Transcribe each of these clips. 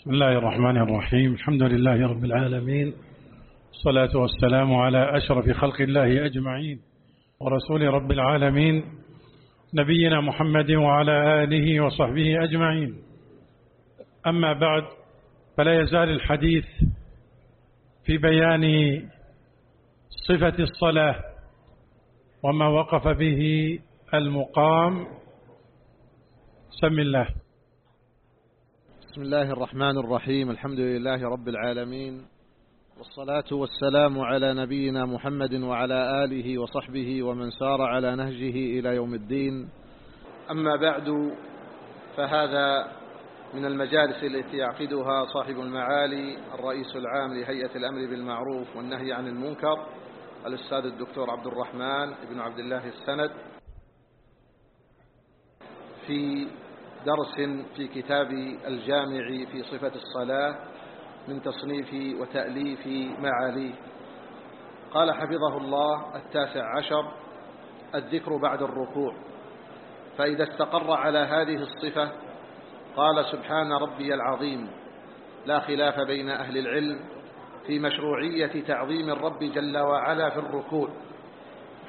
بسم الله الرحمن الرحيم. الحمد لله رب العالمين. الصلاة والسلام على أشرف خلق الله أجمعين ورسول رب العالمين. نبينا محمد وعلى آله وصحبه أجمعين. أما بعد فلا يزال الحديث في بيان صفة الصلاة وما وقف به المقام. سم الله. بسم الله الرحمن الرحيم الحمد لله رب العالمين والصلاة والسلام على نبينا محمد وعلى آله وصحبه ومن سار على نهجه إلى يوم الدين أما بعد فهذا من المجالس التي يعقدها صاحب المعالي الرئيس العام لهيئة الأمر بالمعروف والنهي عن المنكر الأستاذ الدكتور عبد الرحمن بن عبد الله السند في درس في كتاب الجامع في صفة الصلاة من تصنيف وتأليف معاليه قال حفظه الله التاسع عشر الذكر بعد الركوع. فإذا استقر على هذه الصفة قال سبحان ربي العظيم لا خلاف بين أهل العلم في مشروعية تعظيم الرب جل وعلا في الركوع.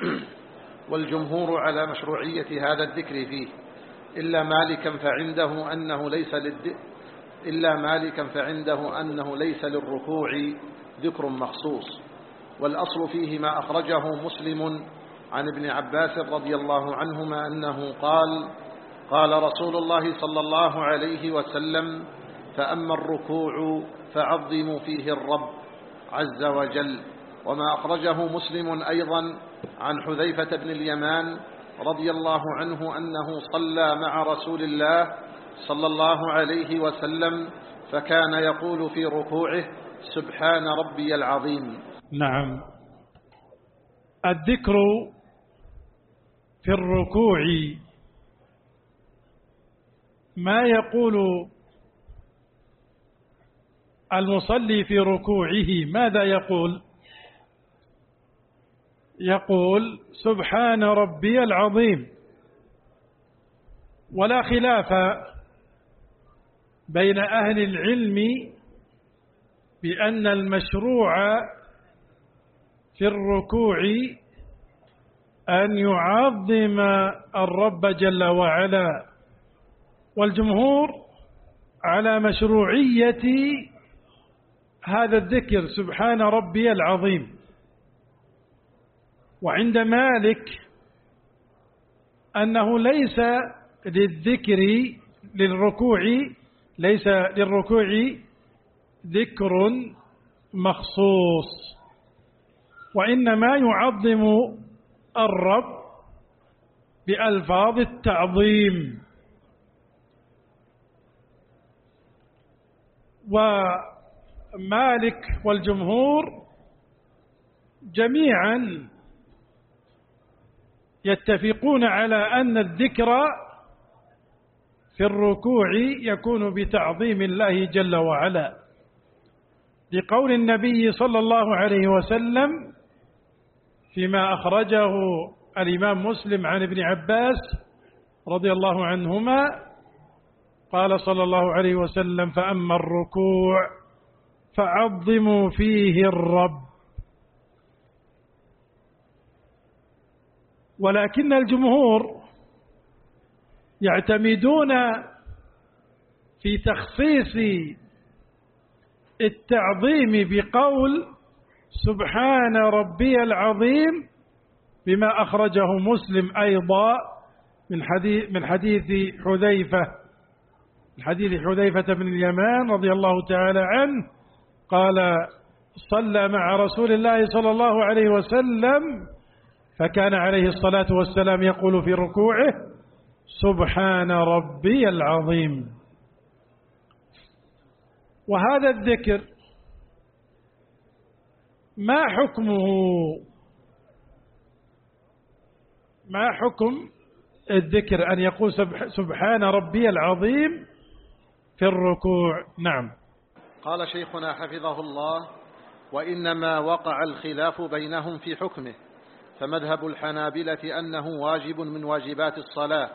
والجمهور على مشروعية هذا الذكر فيه. إلا مالكا فعنده أنه ليس للد... إلا مالكا فعنده أنه ليس للركوع ذكر مخصوص. والأصل فيه ما أخرجه مسلم عن ابن عباس رضي الله عنهما أنه قال قال رسول الله صلى الله عليه وسلم فأما الركوع فعظموا فيه الرب عز وجل. وما أخرجه مسلم أيضا عن حذيفة بن اليمان رضي الله عنه أنه صلى مع رسول الله صلى الله عليه وسلم فكان يقول في ركوعه سبحان ربي العظيم. نعم. الذكر في الركوع ما يقول المصلي في ركوعه؟ ماذا يقول؟ يقول سبحان ربي العظيم. ولا خلاف بين أهل العلم بأن المشروع في الركوع أن يعظم الرب جل وعلا. والجمهور على مشروعية هذا الذكر سبحان ربي العظيم. وعند مالك أنه ليس للذكر للركوع ليس للركوع ذكر مخصوص وإنما يعظم الرب بألفاظ التعظيم. ومالك والجمهور جميعا يتفقون على أن الذكر في الركوع يكون بتعظيم الله جل وعلا. لقول النبي صلى الله عليه وسلم فيما أخرجه الإمام مسلم عن ابن عباس رضي الله عنهما قال صلى الله عليه وسلم فأما الركوع فعظموا فيه الرب ولكن الجمهور يعتمدون في تخصيص التعظيم بقول سبحان ربي العظيم بما أخرجه مسلم أيضا من حديث, من حديث حذيفة. حديث حذيفة بن اليمان رضي الله تعالى عنه قال صلى مع رسول الله صلى الله عليه وسلم فكان عليه الصلاة والسلام يقول في ركوعه سبحان ربي العظيم. وهذا الذكر ما حكمه؟ ما حكم الذكر أن يقول سبحان ربي العظيم في الركوع؟ نعم. قال شيخنا حفظه الله وإنما وقع الخلاف بينهم في حكمه. فمذهب الحنابلة أنه واجب من واجبات الصلاة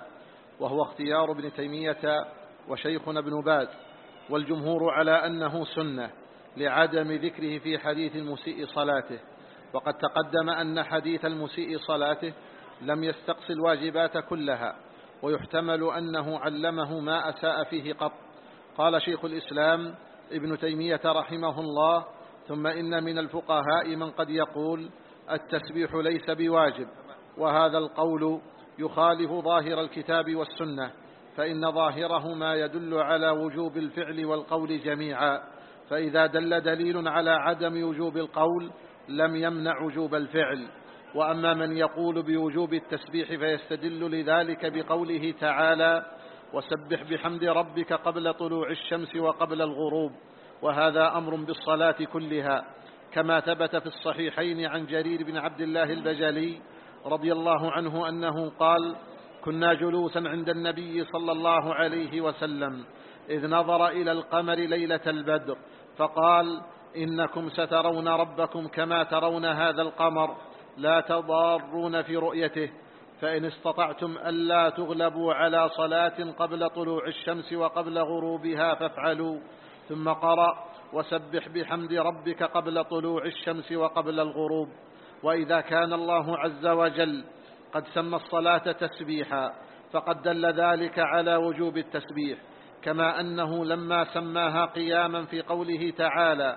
وهو اختيار ابن تيمية وشيخنا ابن باز والجمهور على أنه سنة لعدم ذكره في حديث المسيء صلاته. وقد تقدم أن حديث المسيء صلاته لم يستقصي الواجبات كلها ويحتمل أنه علمه ما أساء فيه قط. قال شيخ الإسلام ابن تيمية رحمه الله ثم إن من الفقهاء من قد يقول التسبيح ليس بواجب وهذا القول يخالف ظاهر الكتاب والسنة فإن ظاهره ما يدل على وجوب الفعل والقول جميعا فإذا دل دليل على عدم وجوب القول لم يمنع وجوب الفعل. وأما من يقول بوجوب التسبيح فيستدل لذلك بقوله تعالى وسبح بحمد ربك قبل طلوع الشمس وقبل الغروب وهذا أمر بالصلاة كلها. كما ثبت في الصحيحين عن جرير بن عبد الله البجلي رضي الله عنه أنه قال كنا جلوسا عند النبي صلى الله عليه وسلم إذ نظر إلى القمر ليلة البدر فقال إنكم سترون ربكم كما ترون هذا القمر لا تضارون في رؤيته فإن استطعتم ألا تغلبوا على صلاة قبل طلوع الشمس وقبل غروبها فافعلوا. ثم قرأ وسبح بحمد ربك قبل طلوع الشمس وقبل الغروب. وإذا كان الله عز وجل قد سمى الصلاة تسبيحا فقد دل ذلك على وجوب التسبيح. كما أنه لما سماها قياما في قوله تعالى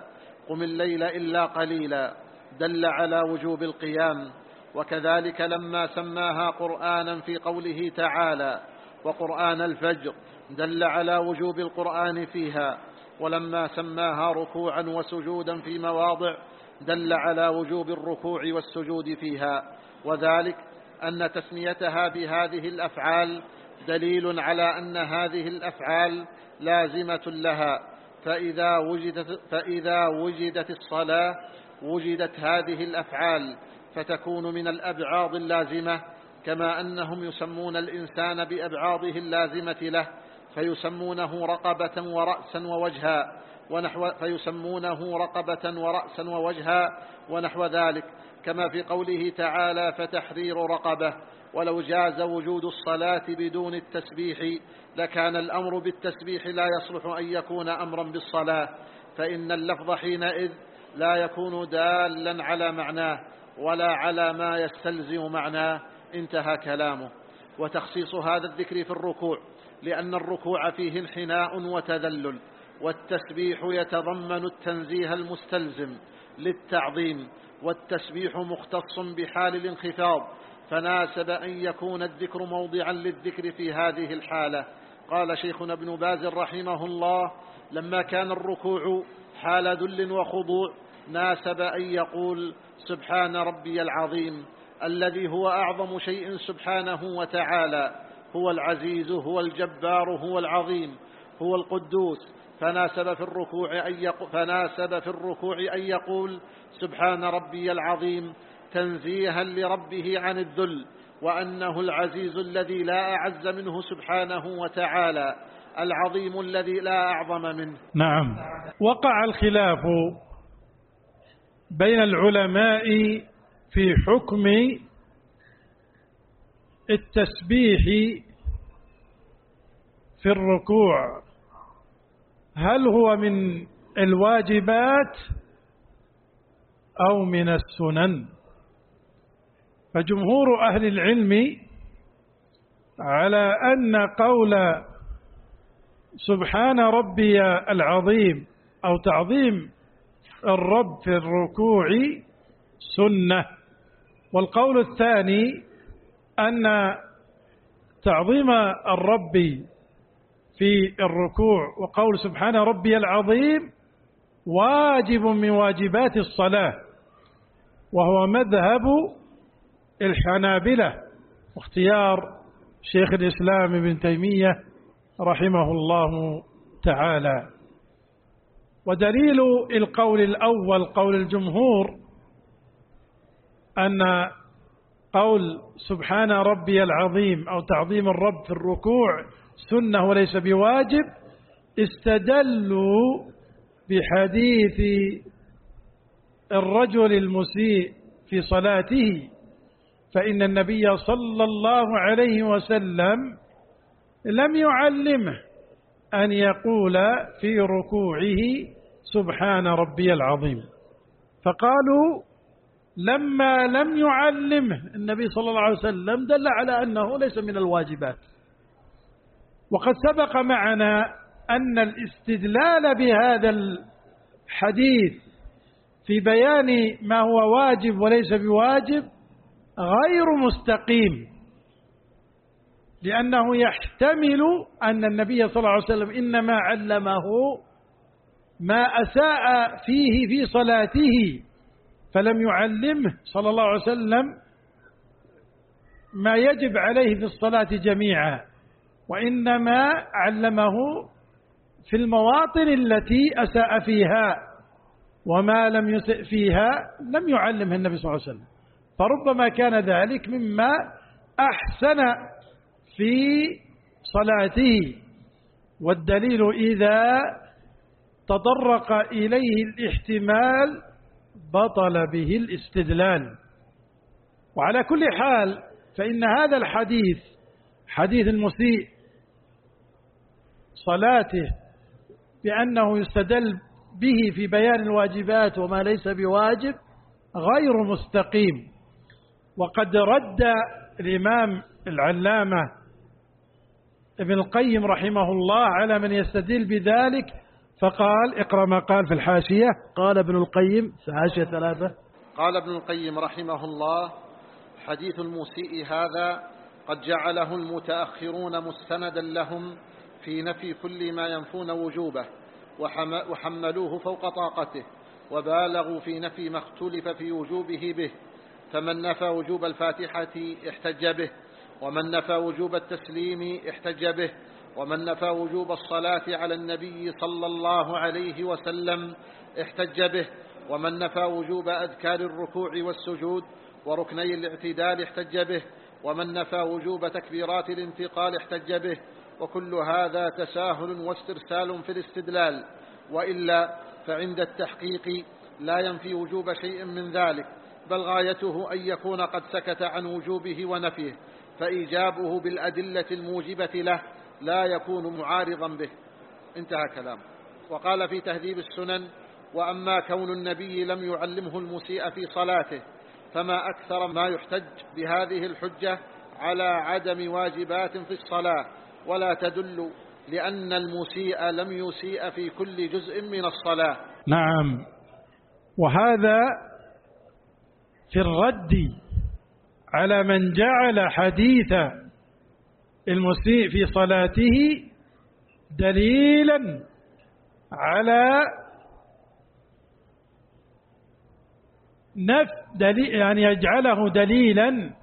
قم الليل إلا قليلا دل على وجوب القيام. وكذلك لما سماها قرآنا في قوله تعالى وقرآن الفجر دل على وجوب القرآن فيها. ولما سماها ركوعا وسجودا في مواضع دل على وجوب الركوع والسجود فيها. وذلك أن تسميتها بهذه الأفعال دليل على أن هذه الأفعال لازمة لها. فإذا وجدت, فإذا وجدت الصلاة وجدت هذه الأفعال فتكون من الأبعاض اللازمة كما أنهم يسمون الإنسان بأبعاضه اللازمة له. فيسمونه رقبة ورأسا ووجها ونحو فيسمونه رقبة ورأسا ووجها ونحو ذلك. كما في قوله تعالى فتحرير رقبة ولو جاز وجود الصلاة بدون التسبيح لكان الأمر بالتسبيح لا يصلح أن يكون أمرا بالصلاة فإن اللفظ حينئذ لا يكون دالا على معناه ولا على ما يستلزم معناه. انتهى كلامه. وتخصيص هذا الذكر في الركوع لأن الركوع فيه انحناء وتذلل والتسبيح يتضمن التنزيه المستلزم للتعظيم والتسبيح مختص بحال الانخفاض فناسب أن يكون الذكر موضعا للذكر في هذه الحالة. قال شيخنا ابن باز رحمه الله لما كان الركوع حال ذل وخضوع ناسب أن يقول سبحان ربي العظيم الذي هو أعظم شيء سبحانه وتعالى هو العزيز هو الجبار هو العظيم هو القدوس. فناسب في الركوع أن يقول, فناسب في الركوع أن يقول سبحان ربي العظيم تنزيها لربه عن الذل وأنه العزيز الذي لا أعز منه سبحانه وتعالى العظيم الذي لا أعظم منه. نعم. وقع الخلاف بين العلماء في حكم التسبيح في الركوع. هل هو من الواجبات أو من السنن؟ فجمهور أهل العلم على أن قول سبحان ربي العظيم أو تعظيم الرب في الركوع سنة. والقول الثاني أن تعظيم الرب في الركوع وقول سبحان ربي العظيم واجب من واجبات الصلاة وهو مذهب الحنابلة واختيار شيخ الإسلام ابن تيمية رحمه الله تعالى. ودليل القول الأول قول الجمهور أن قول سبحان ربي العظيم أو تعظيم الرب في الركوع سنة وليس بواجب استدلوا بحديث الرجل المسيء في صلاته فإن النبي صلى الله عليه وسلم لم يعلمه أن يقول في ركوعه سبحان ربي العظيم. فقالوا لما لم يعلمه النبي صلى الله عليه وسلم دل على أنه ليس من الواجبات. وقد سبق معنا أن الاستدلال بهذا الحديث في بيان ما هو واجب وليس بواجب غير مستقيم لأنه يحتمل أن النبي صلى الله عليه وسلم إنما علمه ما أساء فيه في صلاته فلم يعلمه صلى الله عليه وسلم ما يجب عليه في الصلاة جميعا وإنما علمه في المواطن التي أساء فيها وما لم يسئ فيها لم يعلمه النبي صلى الله عليه وسلم. فربما كان ذلك مما أحسن في صلاته والدليل إذا تطرق إليه الاحتمال بطل به الاستدلال. وعلى كل حال فإن هذا الحديث حديث المسيء صلاته بأنه يستدل به في بيان الواجبات وما ليس بواجب غير مستقيم. وقد رد الإمام العلامة ابن القيم رحمه الله على من يستدل بذلك فقال اقرأ ما قال في الحاشية. قال ابن القيم حاشية ثلاثة. قال ابن القيم رحمه الله حديث المسيء هذا قد جعله المتأخرون مستندا لهم في نفي كل ما ينفون وجوبه وحملوه فوق طاقته وبالغوا في نفي ما اختلف في وجوبه به فمن نفى وجوب الفاتحة احتج به ومن نفى وجوب التسليم احتج به ومن نفى وجوب الصلاة على النبي صلى الله عليه وسلم احتج به ومن نفى وجوب أذكار الركوع والسجود وركني الاعتدال احتج به ومن نفى وجوب تكبيرات الانتقال احتج به وكل هذا تساهل واسترسال في الاستدلال. وإلا فعند التحقيق لا ينفي وجوب شيء من ذلك بل غايته أن يكون قد سكت عن وجوبه ونفيه فإيجابه بالأدلة الموجبة له لا يكون معارضا به. انتهى كلام وقال في تهذيب السنن وأما كون النبي لم يعلمه المسيء في صلاته فما أكثر ما يحتج بهذه الحجة على عدم واجبات في الصلاة. ولا تدل لأن المسيء لم يسيء في كل جزء من الصلاة. نعم. وهذا في الرد على من جعل حديث المسيء في صلاته دليلا على نف دليل يعني يجعله دليلا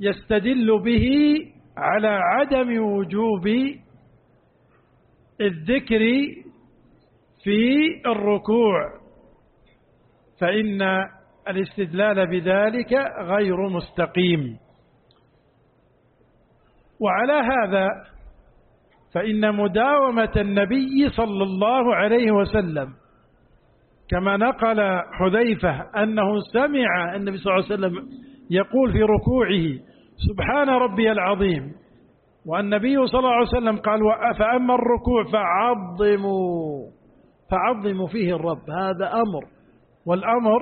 يستدل به على عدم وجوب الذكر في الركوع. فإن الاستدلال بذلك غير مستقيم. وعلى هذا فإن مداومة النبي صلى الله عليه وسلم كما نقل حذيفة أنه سمع النبي صلى الله عليه وسلم يقول في ركوعه سبحان ربي العظيم. والنبي صلى الله عليه وسلم قال فأما الركوع فعظموا فعظموا فيه الرب هذا أمر والأمر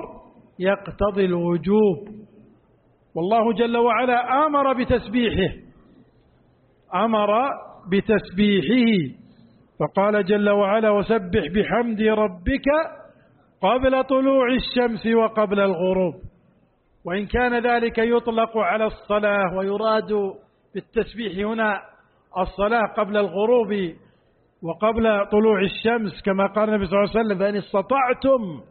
يقتضي الوجوب. والله جل وعلا أمر بتسبيحه أمر بتسبيحه. فقال جل وعلا وسبح بحمد ربك قبل طلوع الشمس وقبل الغروب. وإن كان ذلك يطلق على الصلاة ويراد بالتسبيح هنا الصلاة قبل الغروب وقبل طلوع الشمس كما قال النبي صلى الله عليه وسلم فإن استطعتم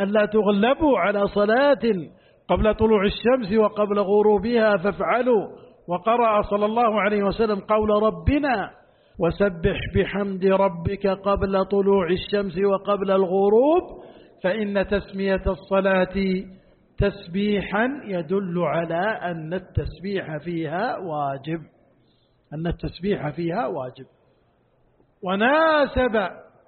ألا تغلبوا على صلاة قبل طلوع الشمس وقبل غروبها فافعلوا وقرأ صلى الله عليه وسلم قول ربنا وسبح بحمد ربك قبل طلوع الشمس وقبل الغروب فإن تسمية الصلاة تسبيحا يدل على أن التسبيح فيها واجب. أن التسبيح فيها واجب. وناسب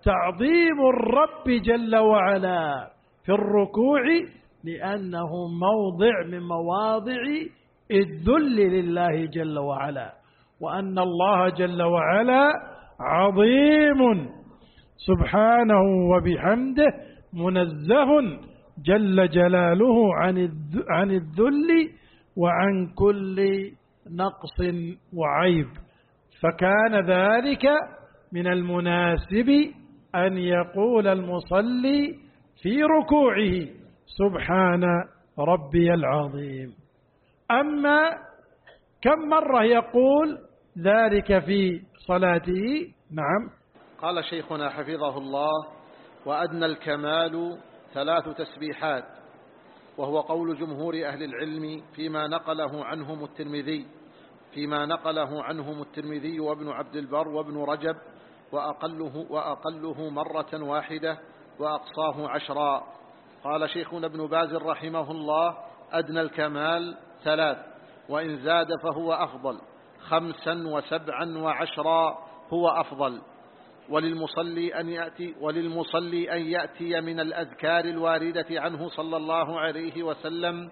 تعظيم الرب جل وعلا في الركوع لأنه موضع من مواضع الذل لله جل وعلا وأن الله جل وعلا عظيم سبحانه وبحمده منزه جل جلاله عن الذل وعن كل نقص وعيب. فكان ذلك من المناسب أن يقول المصلي في ركوعه سبحان ربي العظيم. أما كم مرة يقول ذلك في صلاته؟ نعم. قال شيخنا حفظه الله وأدنى الكمال ثلاث تسبيحات وهو قول جمهور أهل العلم فيما نقله عنهم الترمذي فيما نقله عنهم الترمذي وابن عبد البر وابن رجب وأقله, وأقله مرة واحدة وأقصاه عشرا قال شيخنا ابن باز رحمه الله أدنى الكمال ثلاث وإن زاد فهو أفضل. خمسا وسبعا وعشرا هو أفضل. وللمصلي أن يأتي وللمصلي أن يأتي من الأذكار الواردة عنه صلى الله عليه وسلم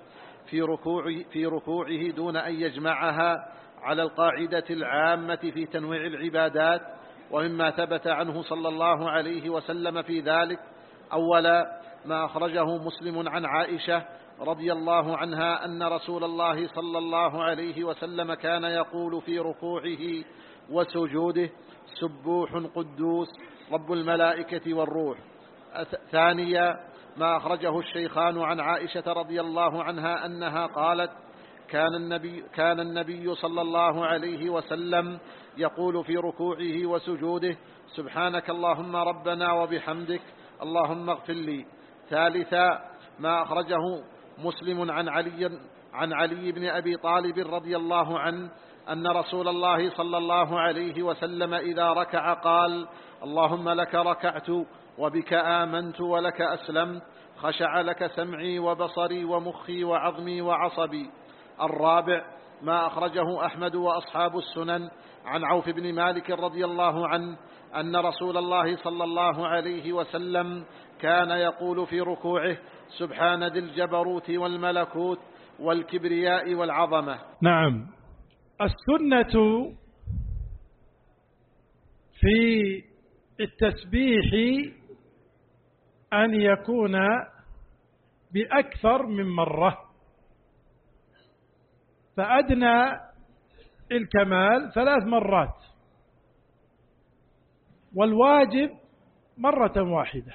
في ركوع في ركوعه دون أن يجمعها على القاعدة العامة في تنويع العبادات ومما ثبت عنه صلى الله عليه وسلم في ذلك. أولا ما أخرجه مسلم عن عائشة رضي الله عنها أن رسول الله صلى الله عليه وسلم كان يقول في ركوعه وسجوده سبوح قدوس رب الملائكة والروح. ثانيا ما أخرجه الشيخان عن عائشة رضي الله عنها أنها قالت كان النبي, كان النبي صلى الله عليه وسلم يقول في ركوعه وسجوده سبحانك اللهم ربنا وبحمدك اللهم اغفر لي. ثالثا ما أخرجه مسلم عن علي عن علي بن أبي طالب رضي الله عنه أن رسول الله صلى الله عليه وسلم إذا ركع قال اللهم لك ركعت وبك آمنت ولك أسلمت خشع لك سمعي وبصري ومخي وعظمي وعصبي. الرابع ما أخرجه أحمد وأصحاب السنن عن عوف بن مالك رضي الله عنه أن رسول الله صلى الله عليه وسلم كان يقول في ركوعه سبحان ذي الجبروت والملكوت والكبرياء والعظمة. نعم. السنة في التسبيح أن يكون بأكثر من مرة. فأدنى الكمال ثلاث مرات. والواجب مرة واحدة.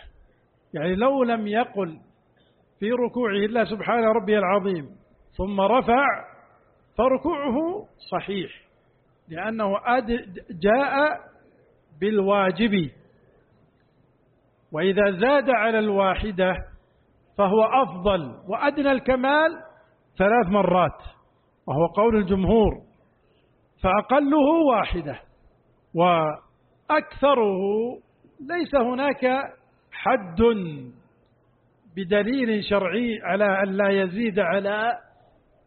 يعني لو لم يقل في ركوعه إلا سبحان ربي العظيم ثم رفع فركوعه صحيح لأنه جاء بالواجب. وإذا زاد على الواحدة فهو أفضل وأدنى الكمال ثلاث مرات وهو قول الجمهور فأقله واحدة وأكثره ليس هناك حد. بدليل شرعي على أن لا يزيد على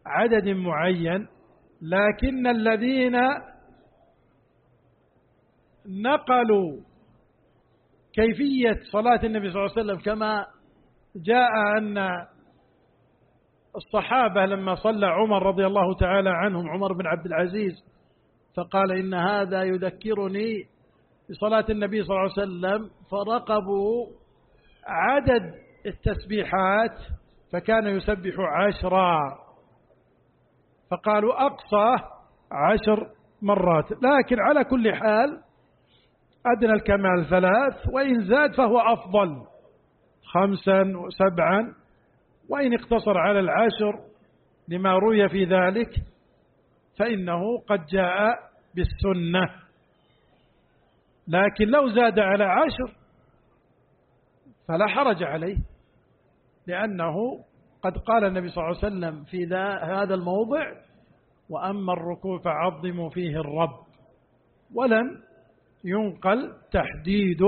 عدد معين لكن الذين نقلوا كيفية صلاة النبي صلى الله عليه وسلم كما جاء أن الصحابة لما صلى عمر رضي الله تعالى عنهم عمر بن عبد العزيز فقال إن هذا يذكرني بصلاة النبي صلى الله عليه وسلم فرقبوا عدد التسبيحات فكان يسبح عشرا. فقالوا أقصى عشر مرات. لكن على كل حال أدنى الكمال ثلاث وإن زاد فهو أفضل. خمسا وسبعا. وإن اقتصر على العشر لما روي في ذلك فإنه قد جاء بالسنة. لكن لو زاد على عشر فلا حرج عليه لأنه قد قال النبي صلى الله عليه وسلم في هذا الموضع وأما الركوع فعظموا فيه الرب ولم ينقل تحديد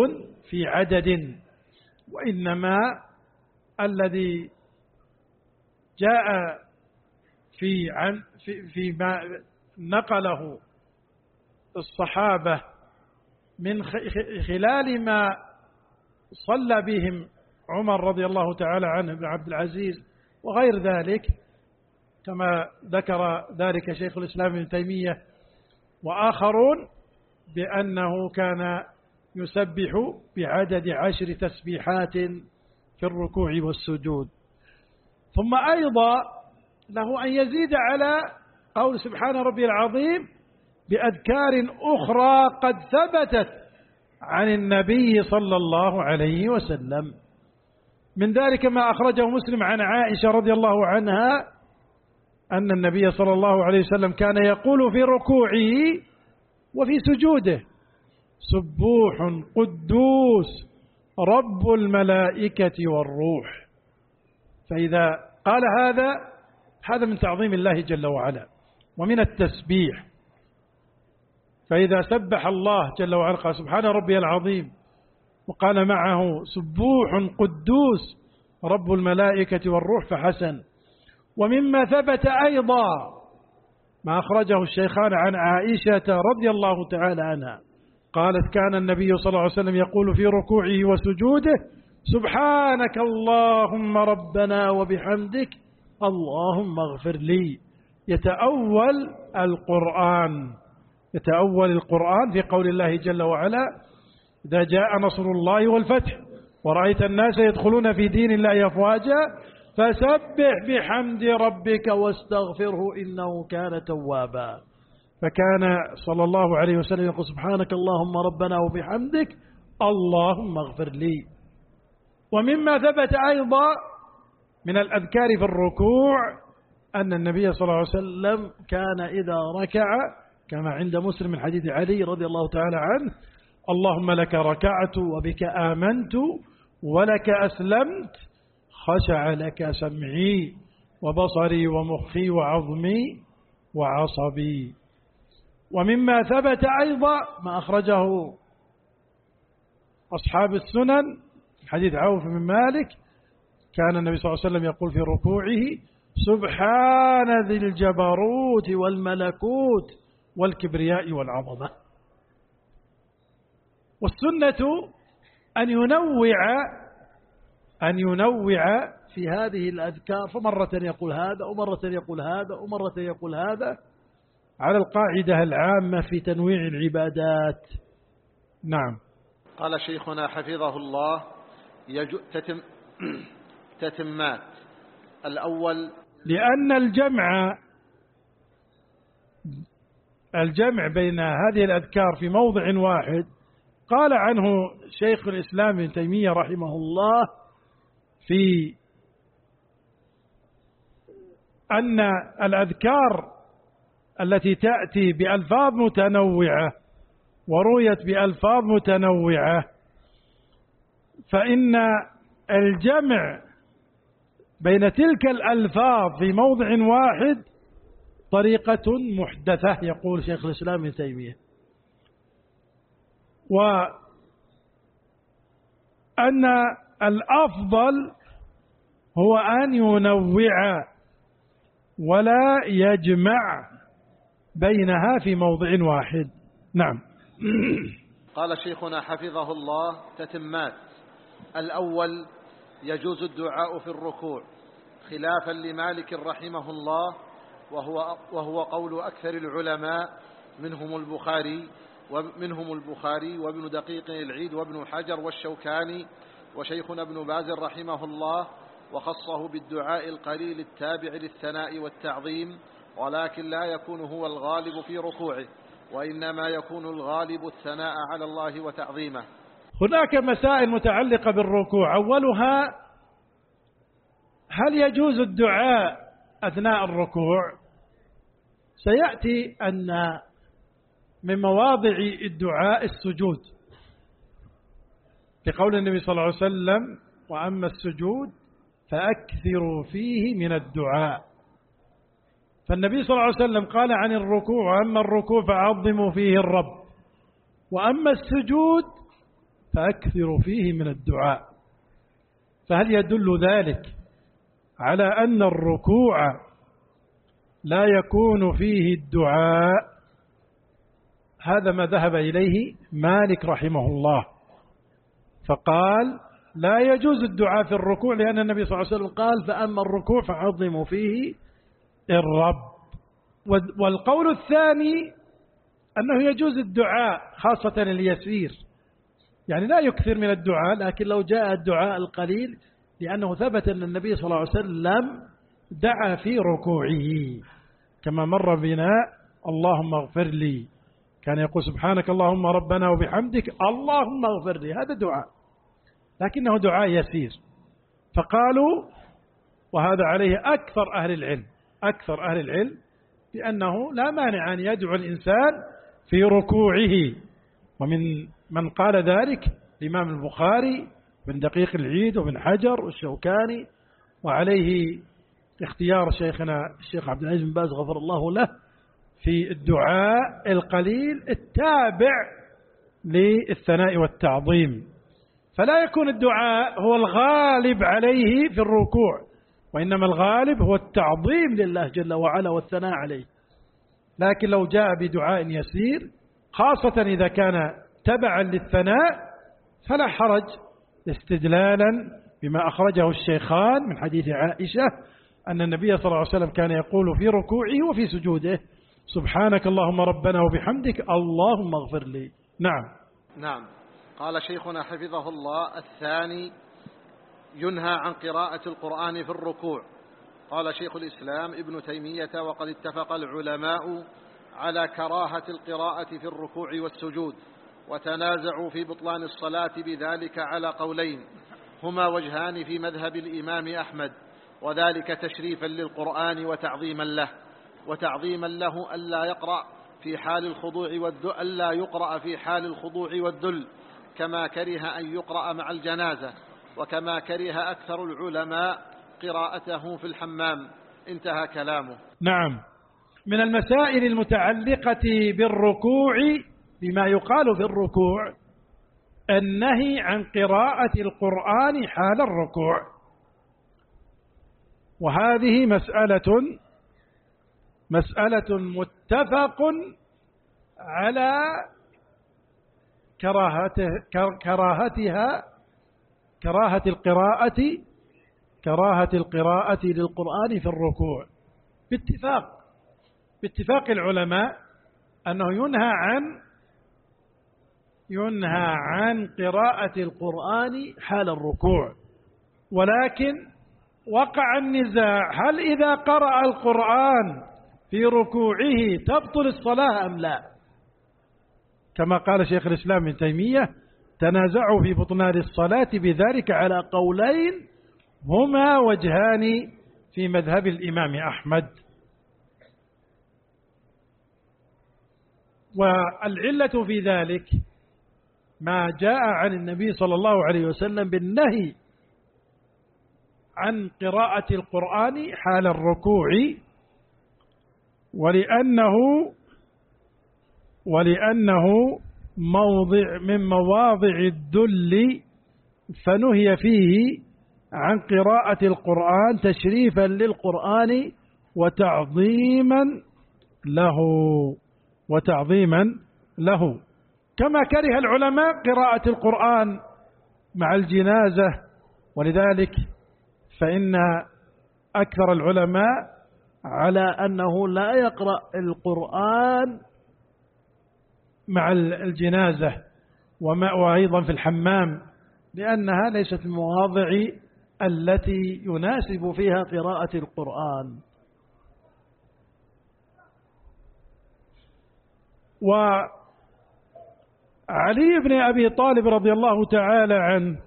في عدد وإنما الذي جاء في عن في فيما نقله الصحابة من خلال ما صلى بهم عمر رضي الله تعالى عنه بن عبد العزيز وغير ذلك كما ذكر ذلك شيخ الإسلام ابن تيمية وآخرون بأنه كان يسبح بعدد عشر تسبيحات في الركوع والسجود. ثم أيضا له أن يزيد على قول سبحان ربي العظيم بأذكار أخرى قد ثبتت عن النبي صلى الله عليه وسلم. من ذلك ما أخرجه مسلم عن عائشة رضي الله عنها أن النبي صلى الله عليه وسلم كان يقول في ركوعه وفي سجوده سبوح قدوس رب الملائكة والروح. فإذا قال هذا هذا من تعظيم الله جل وعلا. ومن التسبيح. فإذا سبح الله جل وعلا قال سبحان ربي العظيم وقال معه سبوح قدوس رب الملائكة والروح فحسن. ومما ثبت أيضا ما أخرجه الشيخان عن عائشة رضي الله تعالى عنها قالت كان النبي صلى الله عليه وسلم يقول في ركوعه وسجوده سبحانك اللهم ربنا وبحمدك اللهم اغفر لي. يتأول القرآن. يتأول القرآن في قول الله جل وعلا إذا جاء نصر الله والفتح ورأيت الناس يدخلون في دين الله أفواجا فسبح بحمد ربك واستغفره إنه كان توابا. فكان صلى الله عليه وسلم يقول سبحانك اللهم ربنا وبحمدك اللهم اغفر لي. ومما ثبت أيضا من الأذكار في الركوع أن النبي صلى الله عليه وسلم كان إذا ركع كما عند مسلم من حديث علي رضي الله تعالى عنه اللهم لك ركعت وبك آمنت ولك أسلمت خشع لك سمعي وبصري ومخي وعظمي وعصبي. ومما ثبت أيضا ما أخرجه أصحاب السنن حديث عوف بن مالك كان النبي صلى الله عليه وسلم يقول في ركوعه سبحان ذي الجبروت والملكوت. والكبرياء والعظمة. والسنة أن ينوع أن ينوع في هذه الأذكار. فمرة يقول هذا ومرة يقول هذا ومرة يقول هذا على القاعدة العامة في تنويع العبادات. نعم. قال شيخنا حفظه الله تتم تتمات. الأول لأن الجمع الجمع بين هذه الأذكار في موضع واحد. قال عنه شيخ الإسلام ابن تيمية رحمه الله في أن الأذكار التي تأتي بألفاظ متنوعة ورويت بألفاظ متنوعة فإن الجمع بين تلك الألفاظ في موضع واحد طريقة محدثة يقول شيخ الإسلام ابن تيمية. وأن الأفضل هو أن ينوع ولا يجمع بينها في موضع واحد. نعم. قال شيخنا حفظه الله تتمات. الأول يجوز الدعاء في الركوع خلافا لمالك رحمه الله وهو, وهو قول أكثر العلماء منهم البخاري ومنهم البخاري وابن دقيق العيد وابن حجر والشوكاني وشيخنا ابن باز رحمه الله وخصه بالدعاء القليل التابع للثناء والتعظيم ولكن لا يكون هو الغالب في ركوعه وإنما يكون الغالب الثناء على الله وتعظيمه. هناك مسائل متعلقة بالركوع. أولها هل يجوز الدعاء أثناء الركوع؟ سيأتي أن من مواضع الدعاء السجود. لقول النبي صلى الله عليه وسلم وأما السجود فأكثروا فيه من الدعاء. فالنبي صلى الله عليه وسلم قال عن الركوع وأما الركوع فعظموا فيه الرب. وأما السجود فأكثروا فيه من الدعاء. فهل يدل ذلك على أن الركوع لا يكون فيه الدعاء. هذا ما ذهب إليه مالك رحمه الله. فقال لا يجوز الدعاء في الركوع لأن النبي صلى الله عليه وسلم قال فأما الركوع فعظموا فيه الرب. والقول الثاني أنه يجوز الدعاء خاصة اليسير. يعني لا يكثر من الدعاء لكن لو جاء الدعاء القليل لأنه ثبت أن النبي صلى الله عليه وسلم دعا في ركوعه. كما مر بنا اللهم اغفر لي. كان يقول سبحانك اللهم ربنا وبحمدك اللهم اغفر لي. هذا دعاء. لكنه دعاء يسير. فقالوا وهذا عليه أكثر أهل العلم أكثر أهل العلم بأنه لا مانع أن يدعو الإنسان في ركوعه. ومن من قال ذلك الإمام البخاري بن دقيق العيد وبن حجر والشوكاني وعليه اختيار شيخنا الشيخ عبد العزيز بن باز غفر الله له في الدعاء القليل التابع للثناء والتعظيم. فلا يكون الدعاء هو الغالب عليه في الركوع وإنما الغالب هو التعظيم لله جل وعلا والثناء عليه. لكن لو جاء بدعاء يسير خاصة إذا كان تبعا للثناء فلا حرج استدلالا بما أخرجه الشيخان من حديث عائشة أن النبي صلى الله عليه وسلم كان يقول في ركوعه وفي سجوده سبحانك اللهم ربنا وبحمدك اللهم اغفر لي. نعم. نعم. قال شيخنا حفظه الله الثاني ينهى عن قراءة القرآن في الركوع. قال شيخ الإسلام ابن تيمية وقد اتفق العلماء على كراهة القراءة في الركوع والسجود وتنازعوا في بطلان الصلاة بذلك على قولين هما وجهان في مذهب الإمام أحمد. وذلك تشريفا للقرآن وتعظيما له وتعظيما له ألا يقرأ في حال الخضوع والذل ألا يقرأ في حال الخضوع والذل كما كره أن يقرأ مع الجنازة وكما كره أكثر العلماء قراءته في الحمام. انتهى كلامه. نعم. من المسائل المتعلقة بالركوع بما يقال في الركوع النهي عن قراءة القرآن حال الركوع. وهذه مسألة مسألة متفق على كراهته كراهتها كراهة القراءة كراهة القراءة للقرآن في الركوع. باتفاق باتفاق العلماء أنه ينهى عن ينهى عن قراءة القرآن حال الركوع. ولكن وقع النزاع. هل إذا قرأ القرآن في ركوعه تبطل الصلاة أم لا؟ كما قال شيخ الإسلام ابن تيمية تنازعوا في بطلان الصلاة بذلك على قولين هما وجهان في مذهب الإمام أحمد. والعلة في ذلك ما جاء عن النبي صلى الله عليه وسلم بالنهي عن قراءة القرآن حال الركوع ولأنه ولأنه موضع من مواضع الدل فنهي فيه عن قراءة القرآن تشريفا للقرآن وتعظيما له وتعظيما له. كما كره العلماء قراءة القرآن مع الجنازة ولذلك فإن أكثر العلماء على أنه لا يقرأ القرآن مع الجنازة وأيضا في الحمام لأنها ليست المواضع التي يناسب فيها قراءة القرآن. وعلي بن أبي طالب رضي الله تعالى عنه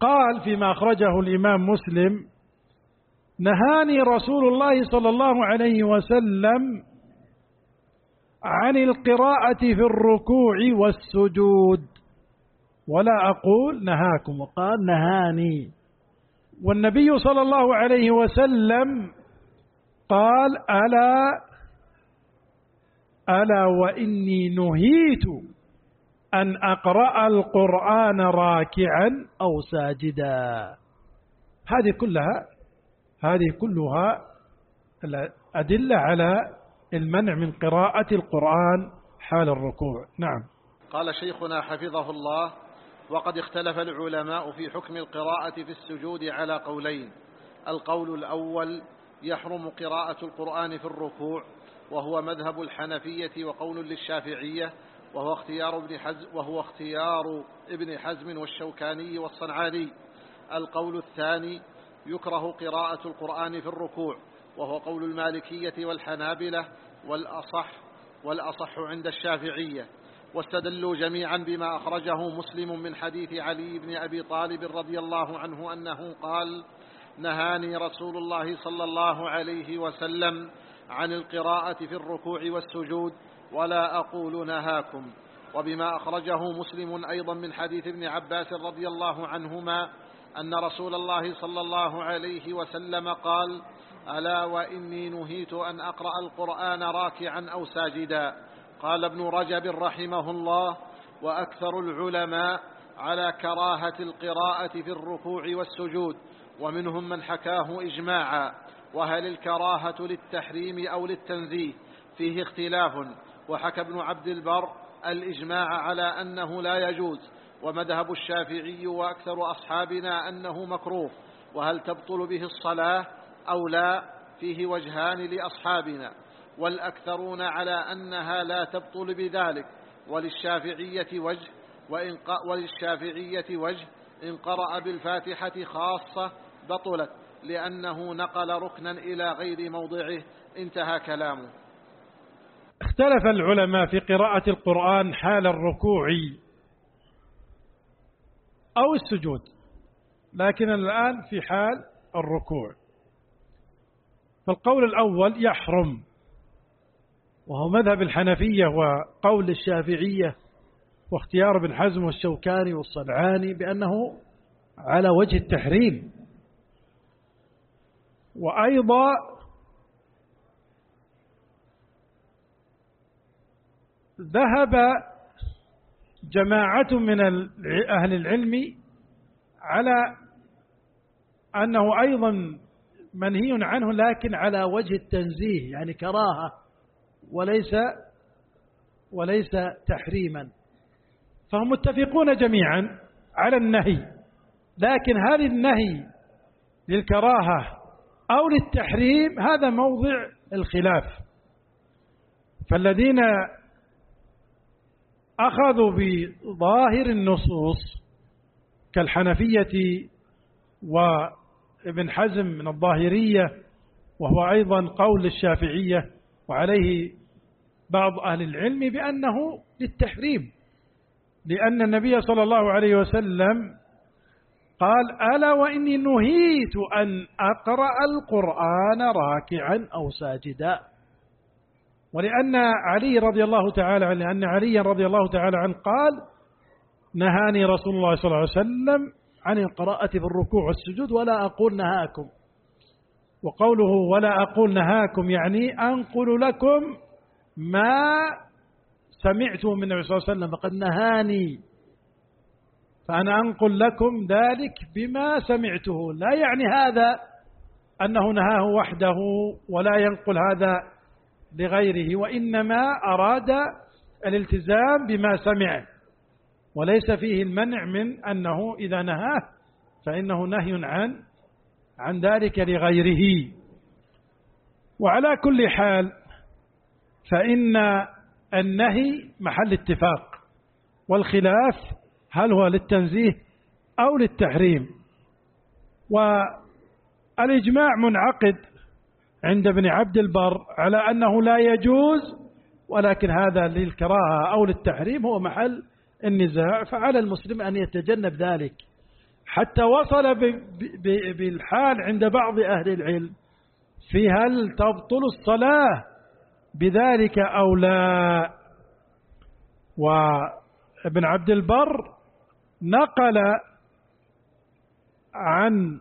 قال فيما أخرجه الإمام مسلم نهاني رسول الله صلى الله عليه وسلم عن القراءة في الركوع والسجود. ولا أقول نهاكم وقال نهاني. والنبي صلى الله عليه وسلم قال ألا ألا وإني نهيت أن أقرأ القرآن راكعا أو ساجدا. هذه كلها هذه كلها الأدلة على المنع من قراءة القرآن حال الركوع. نعم. قال شيخنا حفظه الله وقد اختلف العلماء في حكم القراءة في السجود على قولين القول الأول يحرم قراءة القرآن في الركوع وهو مذهب الحنفية وقول للشافعية وهو اختيار ابن حزم وهو اختيار ابن حزم والشوكاني والصنعاني. القول الثاني يكره قراءة القرآن في الركوع وهو قول المالكية والحنابلة والأصح والأصح عند الشافعية. واستدلوا جميعا بما أخرجه مسلم من حديث علي بن أبي طالب رضي الله عنه أنه قال نهاني رسول الله صلى الله عليه وسلم عن القراءة في الركوع والسجود ولا أقول نهاكم. وبما أخرجه مسلم أيضا من حديث ابن عباس رضي الله عنهما أن رسول الله صلى الله عليه وسلم قال ألا وإني نهيت أن أقرأ القرآن راكعا أو ساجدا. قال ابن رجب رحمه الله وأكثر العلماء على كراهة القراءة في الركوع والسجود ومنهم من حكاه إجماعا وهل الكراهة للتحريم أو للتنزيه؟ فيه اختلاف. وحكى ابن عبد البر الإجماع على أنه لا يجوز ومذهب الشافعي وأكثر أصحابنا أنه مكروه وهل تبطل به الصلاة أو لا فيه وجهان لأصحابنا والأكثرون على أنها لا تبطل بذلك وللشافعية وجه وإن وللشافعية وجه إن قرأ بالفاتحة خاصة بطلت لأنه نقل ركنا إلى غير موضعه انتهى كلامه. اختلف العلماء في قراءة القرآن حال الركوع أو السجود لكن الآن في حال الركوع. فالقول الأول يحرم وهو مذهب الحنفية وقول الشافعية واختيار ابن حزم والشوكاني والصنعاني بأنه على وجه التحريم. وأيضا ذهب جماعة من أهل العلم على أنه أيضا منهي عنه لكن على وجه التنزيه يعني كراهة وليس وليس تحريما. فهم متفقون جميعا على النهي لكن هل النهي للكراهة أو للتحريم هذا موضع الخلاف. فالذين أخذوا بظاهر النصوص كالحنفية وابن حزم من الظاهرية وهو أيضا قول الشافعية وعليه بعض أهل العلم بأنه للتحريم لأن النبي صلى الله عليه وسلم قال ألا وإني نهيت أن أقرأ القرآن راكعا أو ساجدا؟ ولأن علي رضي الله تعالى عنه لأن علي رضي الله تعالى عنه قال نهاني رسول الله صلى الله عليه وسلم عن القراءة في الركوع والسجود ولا أقول نهاكم. وقوله ولا أقول نهاكم يعني أنقل لكم ما سمعته من النبي صلى الله عليه وسلم فقد نهاني. فأنا أنقل لكم ذلك بما سمعته لا يعني هذا أنه نهاه وحده ولا ينقل هذا لغيره وإنما أراد الالتزام بما سمع وليس فيه المنع من أنه إذا نهاه فإنه نهي عن عن ذلك لغيره. وعلى كل حال فإن النهي محل اتفاق والخلاف هل هو للتنزيه أو للتحريم. والإجماع منعقد عند ابن عبد البر على أنه لا يجوز ولكن هذا للكراهة أو للتحريم هو محل النزاع فعلى المسلم أن يتجنب ذلك. حتى وصل بالحال عند بعض أهل العلم في هل تبطل الصلاة بذلك أو لا؟ وابن عبد البر نقل عن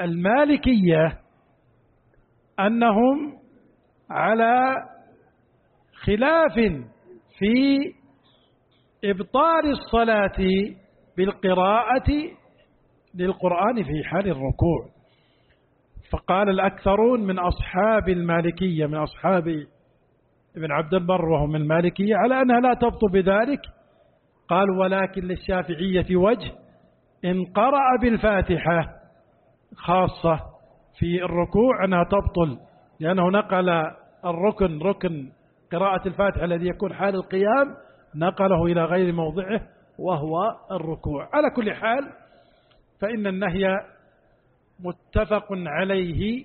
المالكية أنهم على خلاف في إبطال الصلاة بالقراءة للقرآن في حال الركوع. فقال الأكثرون من أصحاب المالكية من أصحاب ابن عبد البر وهم من المالكية على أنها لا تبطل بذلك. قال ولكن للشافعية وجه إن قرأ بالفاتحة خاصة في الركوع أنها تبطل لأنه نقل الركن ركن قراءة الفاتحة الذي يكون حال القيام نقله إلى غير موضعه وهو الركوع. على كل حال فإن النهي متفق عليه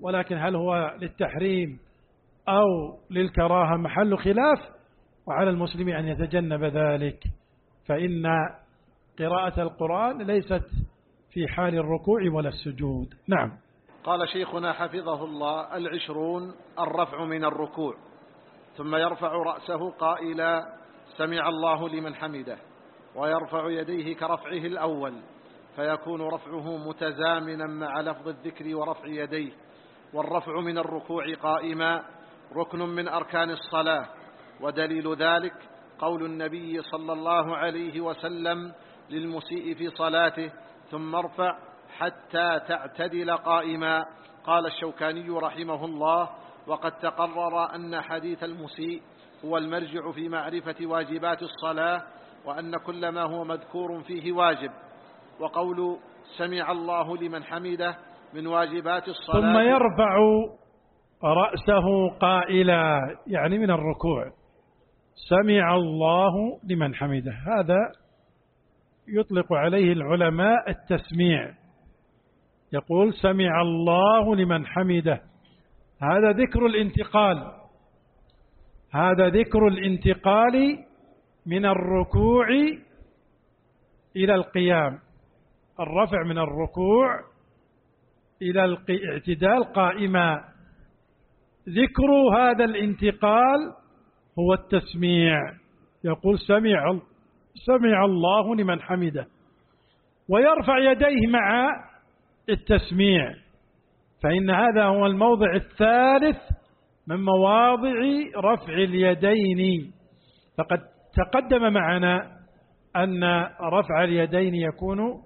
ولكن هل هو للتحريم أو للكراهة محل خلاف؟ وعلى المسلم أن يتجنب ذلك. فإن قراءة القرآن ليست في حال الركوع ولا السجود. نعم. قال شيخنا حفظه الله العشرون الرفع من الركوع ثم يرفع رأسه قائلا سمع الله لمن حمده. ويرفع يديه كرفعه الأول فيكون رفعه متزامنا مع لفظ الذكر ورفع يديه. والرفع من الركوع قائما ركن من أركان الصلاة. ودليل ذلك قول النبي صلى الله عليه وسلم للمسيء في صلاته ثم ارفع حتى تعتدل قائما. قال الشوكاني رحمه الله وقد تقرر أن حديث المسيء هو المرجع في معرفة واجبات الصلاة وأن كل ما هو مذكور فيه واجب. وقول سمع الله لمن حمده من واجبات الصلاة. ثم يرفع رأسه قائلا يعني من الركوع سمع الله لمن حمده. هذا يطلق عليه العلماء التسميع. يقول سمع الله لمن حمده. هذا ذكر الانتقال. هذا ذكر الانتقال من الركوع إلى القيام. الرفع من الركوع إلى الاعتدال قائما. ذكر هذا الانتقال هو التسميع. يقول سمع سمع الله لمن حمده. ويرفع يديه مع التسميع فإن هذا هو الموضع الثالث من مواضع رفع اليدين. فقد تقدم معنا أن رفع اليدين يكون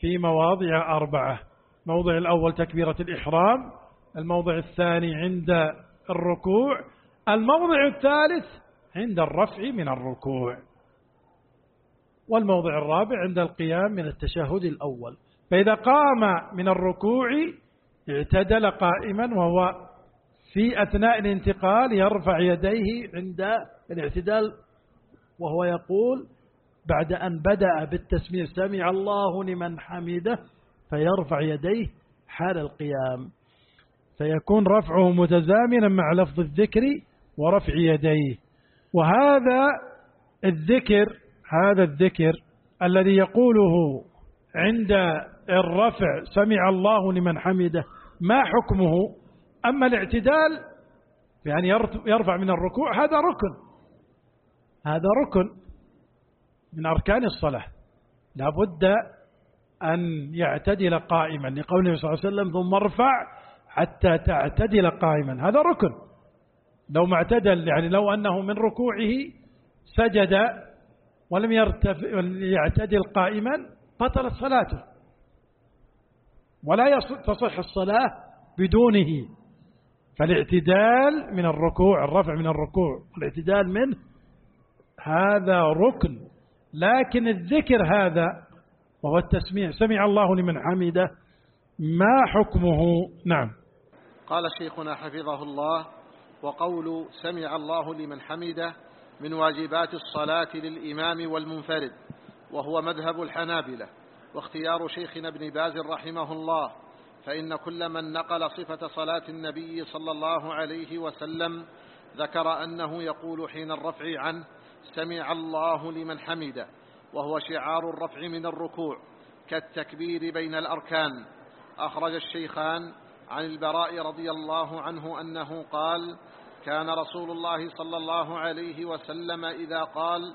في مواضع أربعة. موضع الأول تكبيرة الإحرام الموضع الثاني عند الركوع الموضع الثالث عند الرفع من الركوع. والموضع الرابع عند القيام من التشهد الأول. فإذا قام من الركوع اعتدل قائما وهو في أثناء الانتقال يرفع يديه عند الاعتدال وهو يقول بعد أن بدأ بالتسميع سمع الله لمن حمده فيرفع يديه حال القيام فيكون رفعه متزامنا مع لفظ الذكر ورفع يديه وهذا الذكر هذا الذكر الذي يقوله عند الرفع سمع الله لمن حمده. ما حكمه؟ أما الاعتدال يعني يرفع من الركوع هذا ركن. هذا ركن من أركان الصلاة. لابد أن يعتدل قائما لقوله صلى الله عليه وسلم ثم ارفع حتى تعتدل قائما. هذا ركن. لو ما اعتدل يعني لو أنه من ركوعه سجد ولم يعتدل قائما بطلت صلاته. ولا تصح الصلاة بدونه. فالاعتدال من الركوع الرفع من الركوع الاعتدال منه هذا ركن. لكن الذكر هذا وهو التسميع سمع الله لمن حمده ما حكمه؟ نعم. قال شيخنا حفظه الله وقول سمع الله لمن حمده من واجبات الصلاة للإمام والمنفرد وهو مذهب الحنابلة. واختيار شيخنا ابن باز رحمه الله فإن كل من نقل صفة صلاة النبي صلى الله عليه وسلم ذكر أنه يقول حين الرفع عنه سمع الله لمن حمده وهو شعار الرفع من الركوع كالتكبير بين الأركان. أخرج الشيخان عن البراء رضي الله عنه أنه قال كان رسول الله صلى الله عليه وسلم إذا قال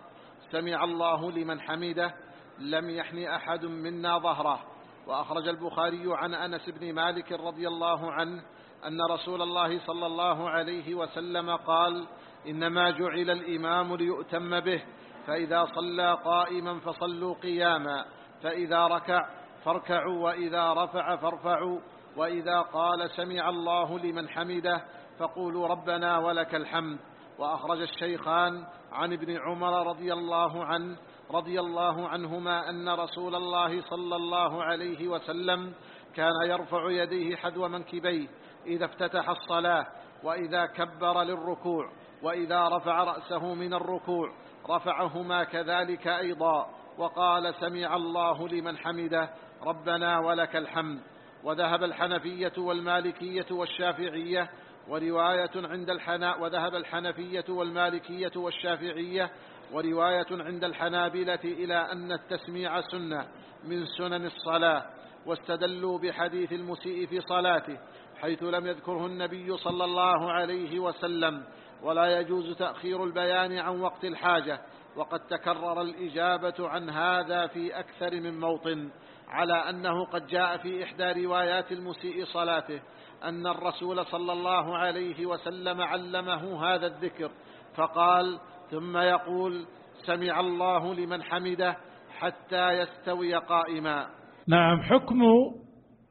سمع الله لمن حمده لم يحن أحد منا ظهره. وأخرج البخاري عن أنس بن مالك رضي الله عنه أن رسول الله صلى الله عليه وسلم قال إنما جعل الإمام ليؤتم به فإذا صلى قائما فصلوا قياما فإذا ركع فاركعوا وإذا رفع فارفعوا وإذا قال سمع الله لمن حمده فقولوا ربنا ولك الحمد. وأخرج الشيخان عن ابن عمر رضي الله عنه رضي الله عنهما أن رسول الله صلى الله عليه وسلم كان يرفع يديه حذو منكبيه إذا افتتح الصلاة وإذا كبر للركوع وإذا رفع رأسه من الركوع رفعهما كذلك أيضا وقال سمع الله لمن حمده ربنا ولك الحمد وذهب الحنفية والمالكية والشافعية ورواية عند الحناء وذهب الحنفية والمالكية والشافعية ورواية عند الحنابلة إلى أن التسميع سنة من سنن الصلاة واستدلوا بحديث المسيء في صلاته حيث لم يذكره النبي صلى الله عليه وسلم ولا يجوز تأخير البيان عن وقت الحاجة وقد تكرر الإجابة عن هذا في أكثر من موطن على أنه قد جاء في إحدى روايات المسيء صلاته أن الرسول صلى الله عليه وسلم علمه هذا الذكر فقال ثم يقول سمع الله لمن حمده حتى يستوي قائما. نعم حكم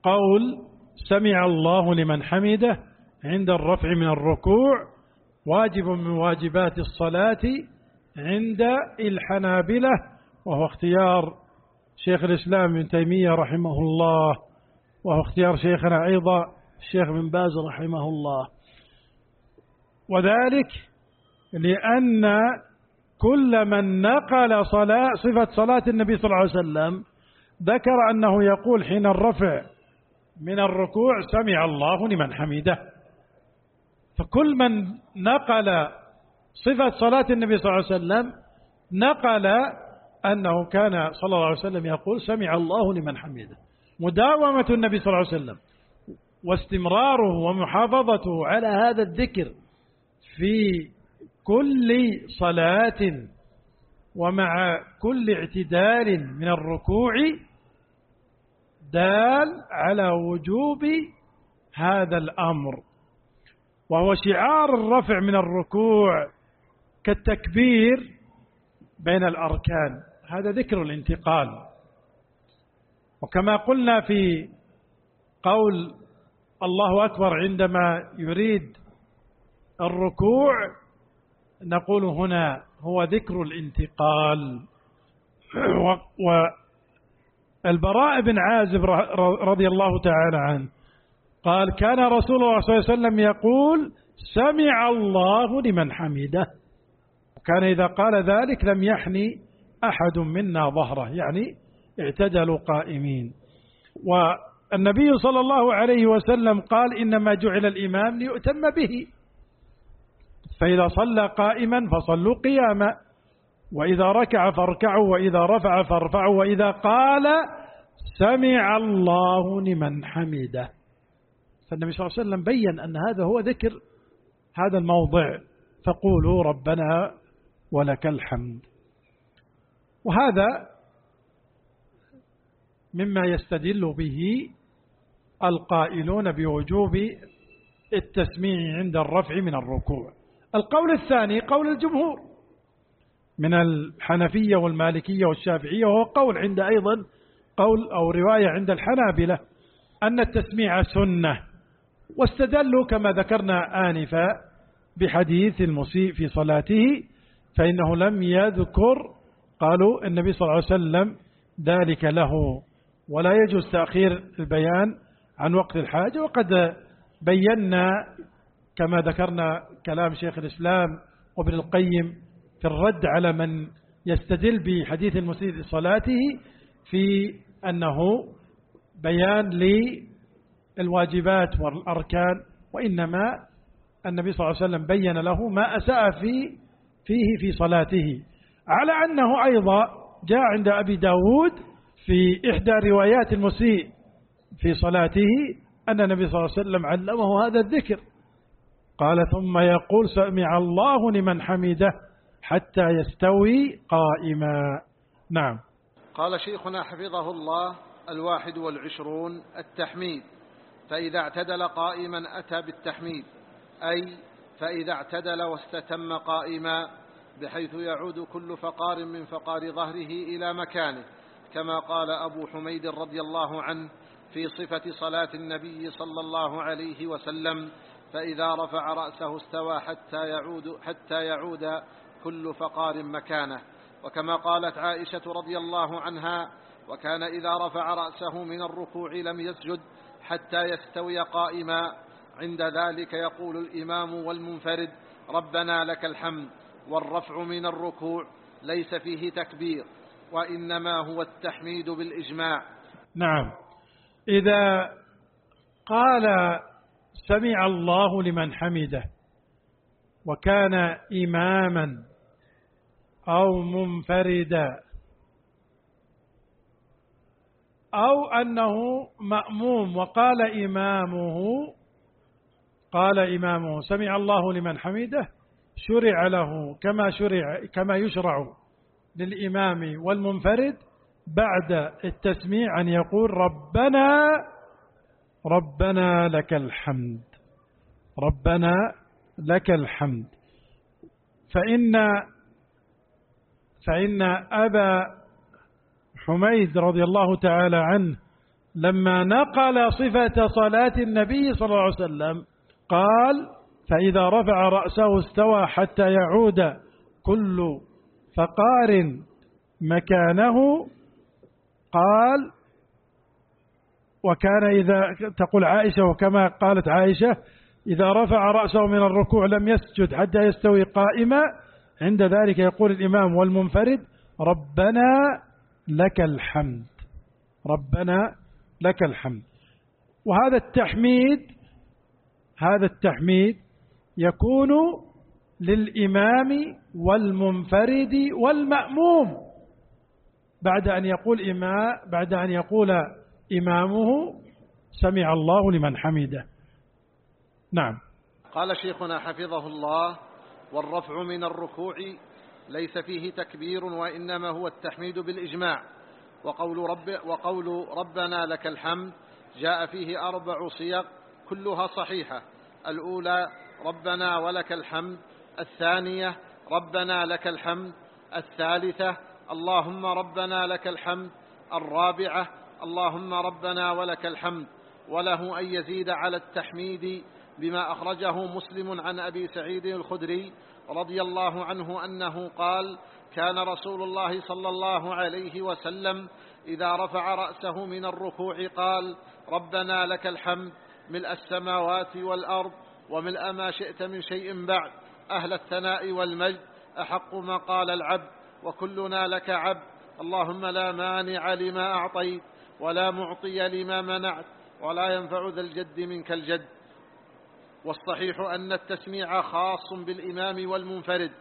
قول سمع الله لمن حمده عند الرفع من الركوع واجب من واجبات الصلاة عند الحنابلة وهو اختيار شيخ الإسلام ابن تيمية رحمه الله وهو اختيار شيخنا أيضا الشيخ بن باز رحمه الله. وذلك لأن كل من نقل صلاة صفة صلاة النبي صلى الله عليه وسلم ذكر أنه يقول حين الرفع من الركوع سمع الله لمن حمده. فكل من نقل صفة صلاة النبي صلى الله عليه وسلم نقل أنه كان صلى الله عليه وسلم يقول سمع الله لمن حمده. مداومة النبي صلى الله عليه وسلم واستمراره ومحافظته على هذا الذكر في كل صلاة ومع كل اعتدال من الركوع دال على وجوب هذا الأمر. وهو شعار الرفع من الركوع كالتكبير بين الأركان. هذا ذكر الانتقال. وكما قلنا في قول الله أكبر عندما يريد الركوع نقول هنا هو ذكر الانتقال. والبراء بن عازب رضي الله تعالى عنه قال كان رسول الله صلى الله عليه وسلم يقول سمع الله لمن حمده. وكان إذا قال ذلك لم يحني أحد منا ظهره يعني اعتدلوا قائمين. والنبي صلى الله عليه وسلم قال إنما جعل الإمام ليؤتم به. فإذا صلى قائما فصلوا قياما. وإذا ركع فاركعوا وإذا رفع فارفعوا وإذا قال سمع الله لمن حمده. فالنبي صلى الله عليه وسلم بين أن هذا هو ذكر هذا الموضع. فقولوا ربنا ولك الحمد. وهذا مما يستدل به القائلون بوجوب التسميع عند الرفع من الركوع. القول الثاني قول الجمهور. من الحنفية والمالكية والشافعية وهو قول عند أيضا قول أو رواية عند الحنابلة أن التسميع سنة. واستدلوا كما ذكرنا آنفا بحديث المسيء في صلاته فإنه لم يذكر قالوا النبي صلى الله عليه وسلم ذلك له. ولا يجوز تأخير البيان عن وقت الحاجة وقد بينا كما ذكرنا كلام شيخ الإسلام وابن القيم في الرد على من يستدل بحديث المسيء لصلاته في أنه بيان للواجبات والأركان وإنما النبي صلى الله عليه وسلم بين له ما أساء في فيه في صلاته. على أنه أيضا جاء عند أبي داود في إحدى روايات المسيء في صلاته أن النبي صلى الله عليه وسلم علمه هذا الذكر. قال ثم يقول سمع الله لمن حمده حتى يستوي قائما. نعم. قال شيخنا حفظه الله الواحد والعشرون التحميد. فإذا اعتدل قائما أتى بالتحميد. أي فإذا اعتدل واستتم قائما بحيث يعود كل فقار من فقار ظهره إلى مكانه. كما قال أبو حميد رضي الله عنه في صفة صلاة النبي صلى الله عليه وسلم فإذا رفع رأسه استوى حتى يعود, حتى يعود كل فقار مكانه. وكما قالت عائشة رضي الله عنها وكان إذا رفع رأسه من الركوع لم يسجد حتى يستوي قائما. عند ذلك يقول الإمام والمنفرد ربنا لك الحمد والرفع من الركوع ليس فيه تكبير وإنما هو التحميد بالإجماع. نعم. إذا قال سمع الله لمن حمده وكان إماما أو منفردا أو أنه مأموم وقال إمامه قال إمامه سمع الله لمن حمده شرع له كما شرع كما يشرع للإمام والمنفرد بعد التسميع أن يقول ربنا ربنا لك الحمد. ربنا لك الحمد. فإن فإن أبا حميد رضي الله تعالى عنه لما نقل صفة صلاة النبي صلى الله عليه وسلم قال فإذا رفع رأسه استوى حتى يعود كل فقار مكانه. قال وكان إذا تقول عائشة وكما قالت عائشة إذا رفع رأسه من الركوع لم يسجد حتى يستوي قائما عند ذلك يقول الإمام والمنفرد ربنا لك الحمد ربنا لك الحمد. وهذا التحميد هذا التحميد يكون للإمام والمنفرد والمأموم بعد أن يقول إمام بعد أن يقول إمامه سمع الله لمن حمده. نعم. قال شيخنا حفظه الله والرفع من الركوع ليس فيه تكبير وإنما هو التحميد بالإجماع. وقول, رب وقول ربنا لك الحمد جاء فيه أربع صيغ كلها صحيحة. الأولى ربنا ولك الحمد الثانية ربنا لك الحمد الثالثة اللهم ربنا لك الحمد الرابعة اللهم ربنا ولك الحمد وله أن يزيد على التحميد بما أخرجه مسلم عن أبي سعيد الخدري رضي الله عنه أنه قال كان رسول الله صلى الله عليه وسلم إذا رفع رأسه من الركوع قال ربنا لك الحمد ملء السماوات والأرض وملء ما شئت من شيء بعد أهل الثناء والمجد أحق ما قال العبد وكلنا لك عبد اللهم لا مانع لما أعطيت ولا معطي لما منعت ولا ينفع ذا الجد منك الجد. والصحيح أن التسميع خاص بالإمام والمنفرد.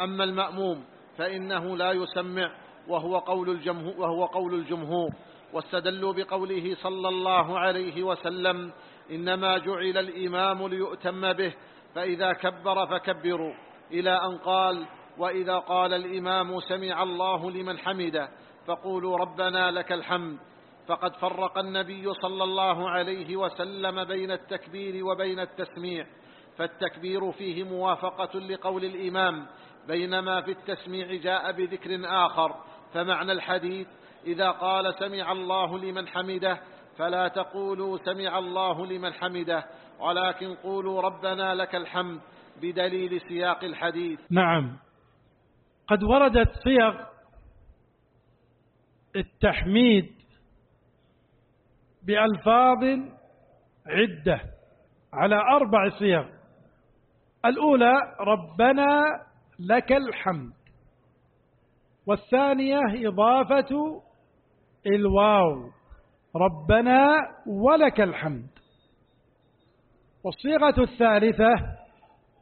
أما المأموم فإنه لا يسمع وهو قول الجمهور, وهو قول الجمهور. واستدلوا بقوله صلى الله عليه وسلم إنما جعل الإمام ليؤتم به فإذا كبر فكبروا. إلى أن قال وإذا قال الإمام سمع الله لمن حمده فقولوا ربنا لك الحمد. فقد فرق النبي صلى الله عليه وسلم بين التكبير وبين التسميع فالتكبير فيه موافقة لقول الإمام بينما في التسميع جاء بذكر آخر فمعنى الحديث إذا قال سمع الله لمن حمده فلا تقولوا سمع الله لمن حمده ولكن قولوا ربنا لك الحمد بدليل سياق الحديث. نعم. قد وردت صيغ التحميد بألفاظ عدة على أربع صيغ. الأولى ربنا لك الحمد. والثانية إضافة الواو. ربنا ولك الحمد. والصيغة الثالثة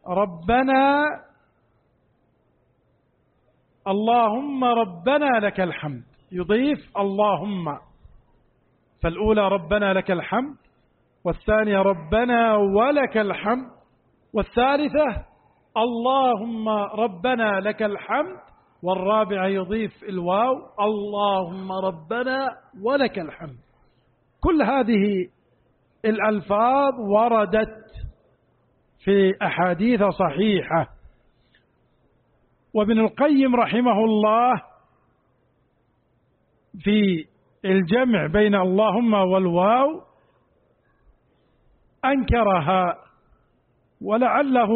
ربنا اللهم ربنا لك الحمد. يضيف اللهم. فالأولى ربنا لك الحمد والثانية ربنا ولك الحمد والثالثة اللهم ربنا لك الحمد والرابعة يضيف الواو اللهم ربنا ولك الحمد. كل هذه الألفاظ وردت في أحاديث صحيحة. وابن القيم رحمه الله في الجمع بين اللهم والواو أنكرها ولعله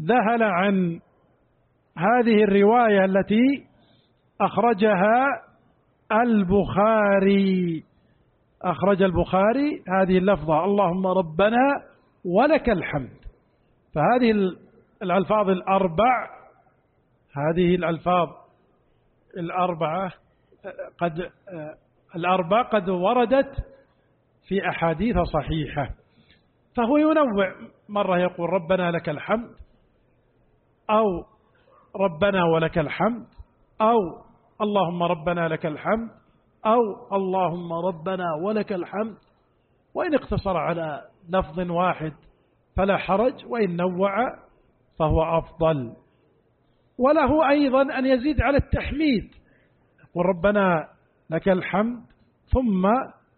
ذهل عن هذه الرواية التي أخرجها البخاري. أخرج البخاري هذه اللفظة اللهم ربنا ولك الحمد. فهذه الألفاظ الأربع هذه الألفاظ الأربعة قد الأربع قد وردت في أحاديث صحيحة. فهو ينوع مرة يقول ربنا لك الحمد أو ربنا ولك الحمد أو اللهم ربنا لك الحمد أو اللهم ربنا ولك الحمد. وإن اقتصر على لفظ واحد فلا حرج وإن نوع فهو أفضل. وله أيضا أن يزيد على التحميد. يقول ربنا لك الحمد ثم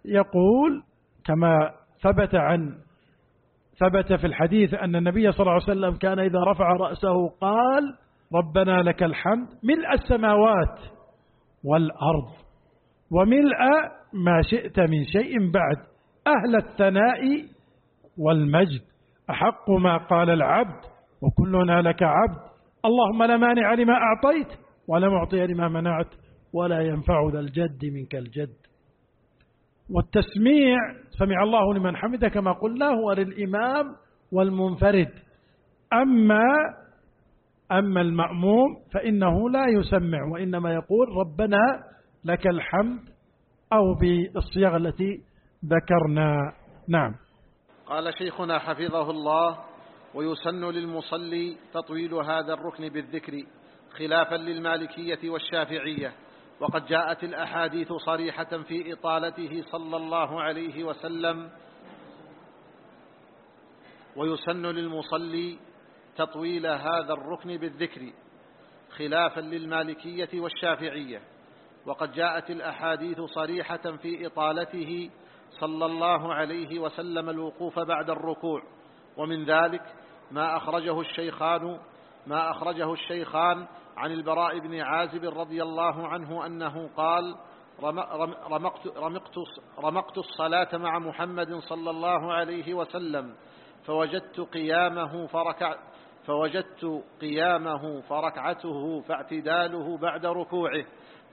يقول كما ثبت عن ثبت في الحديث أن النبي صلى الله عليه وسلم كان إذا رفع رأسه قال ربنا لك الحمد ملء السماوات والأرض وملء ما شئت من شيء بعد أهل الثناء والمجد أحق ما قال العبد وكلنا لك عبد اللهم لا مانع لما أعطيت ولا معطي لما منعت. ولا ينفع ذا الجد منك الجد. والتسميع سمع الله لمن حمده كما قلنا هو للإمام والمنفرد. أما أما المأموم فإنه لا يسمع وإنما يقول ربنا لك الحمد أو بالصيغة التي ذكرنا. نعم. قال شيخنا حفظه الله ويسن للمصلي تطويل هذا الركن بالذكر خلافا للمالكية والشافعية. وقد جاءت الأحاديث صريحة في إطالته صلى الله عليه وسلم ويسن للمصلي تطويل هذا الركن بالذكر خلافا للمالكية والشافعية. وقد جاءت الأحاديث صريحة في إطالته صلى الله عليه وسلم الوقوف بعد الركوع. ومن ذلك ما أخرجه الشيخان ما أخرجه الشيخان عن البراء بن عازب رضي الله عنه أنه قال رمقت, رمقت, رمقت الصلاة مع محمد صلى الله عليه وسلم فوجدت قيامه فركع فوجدت قيامه فركعته فاعتداله بعد ركوعه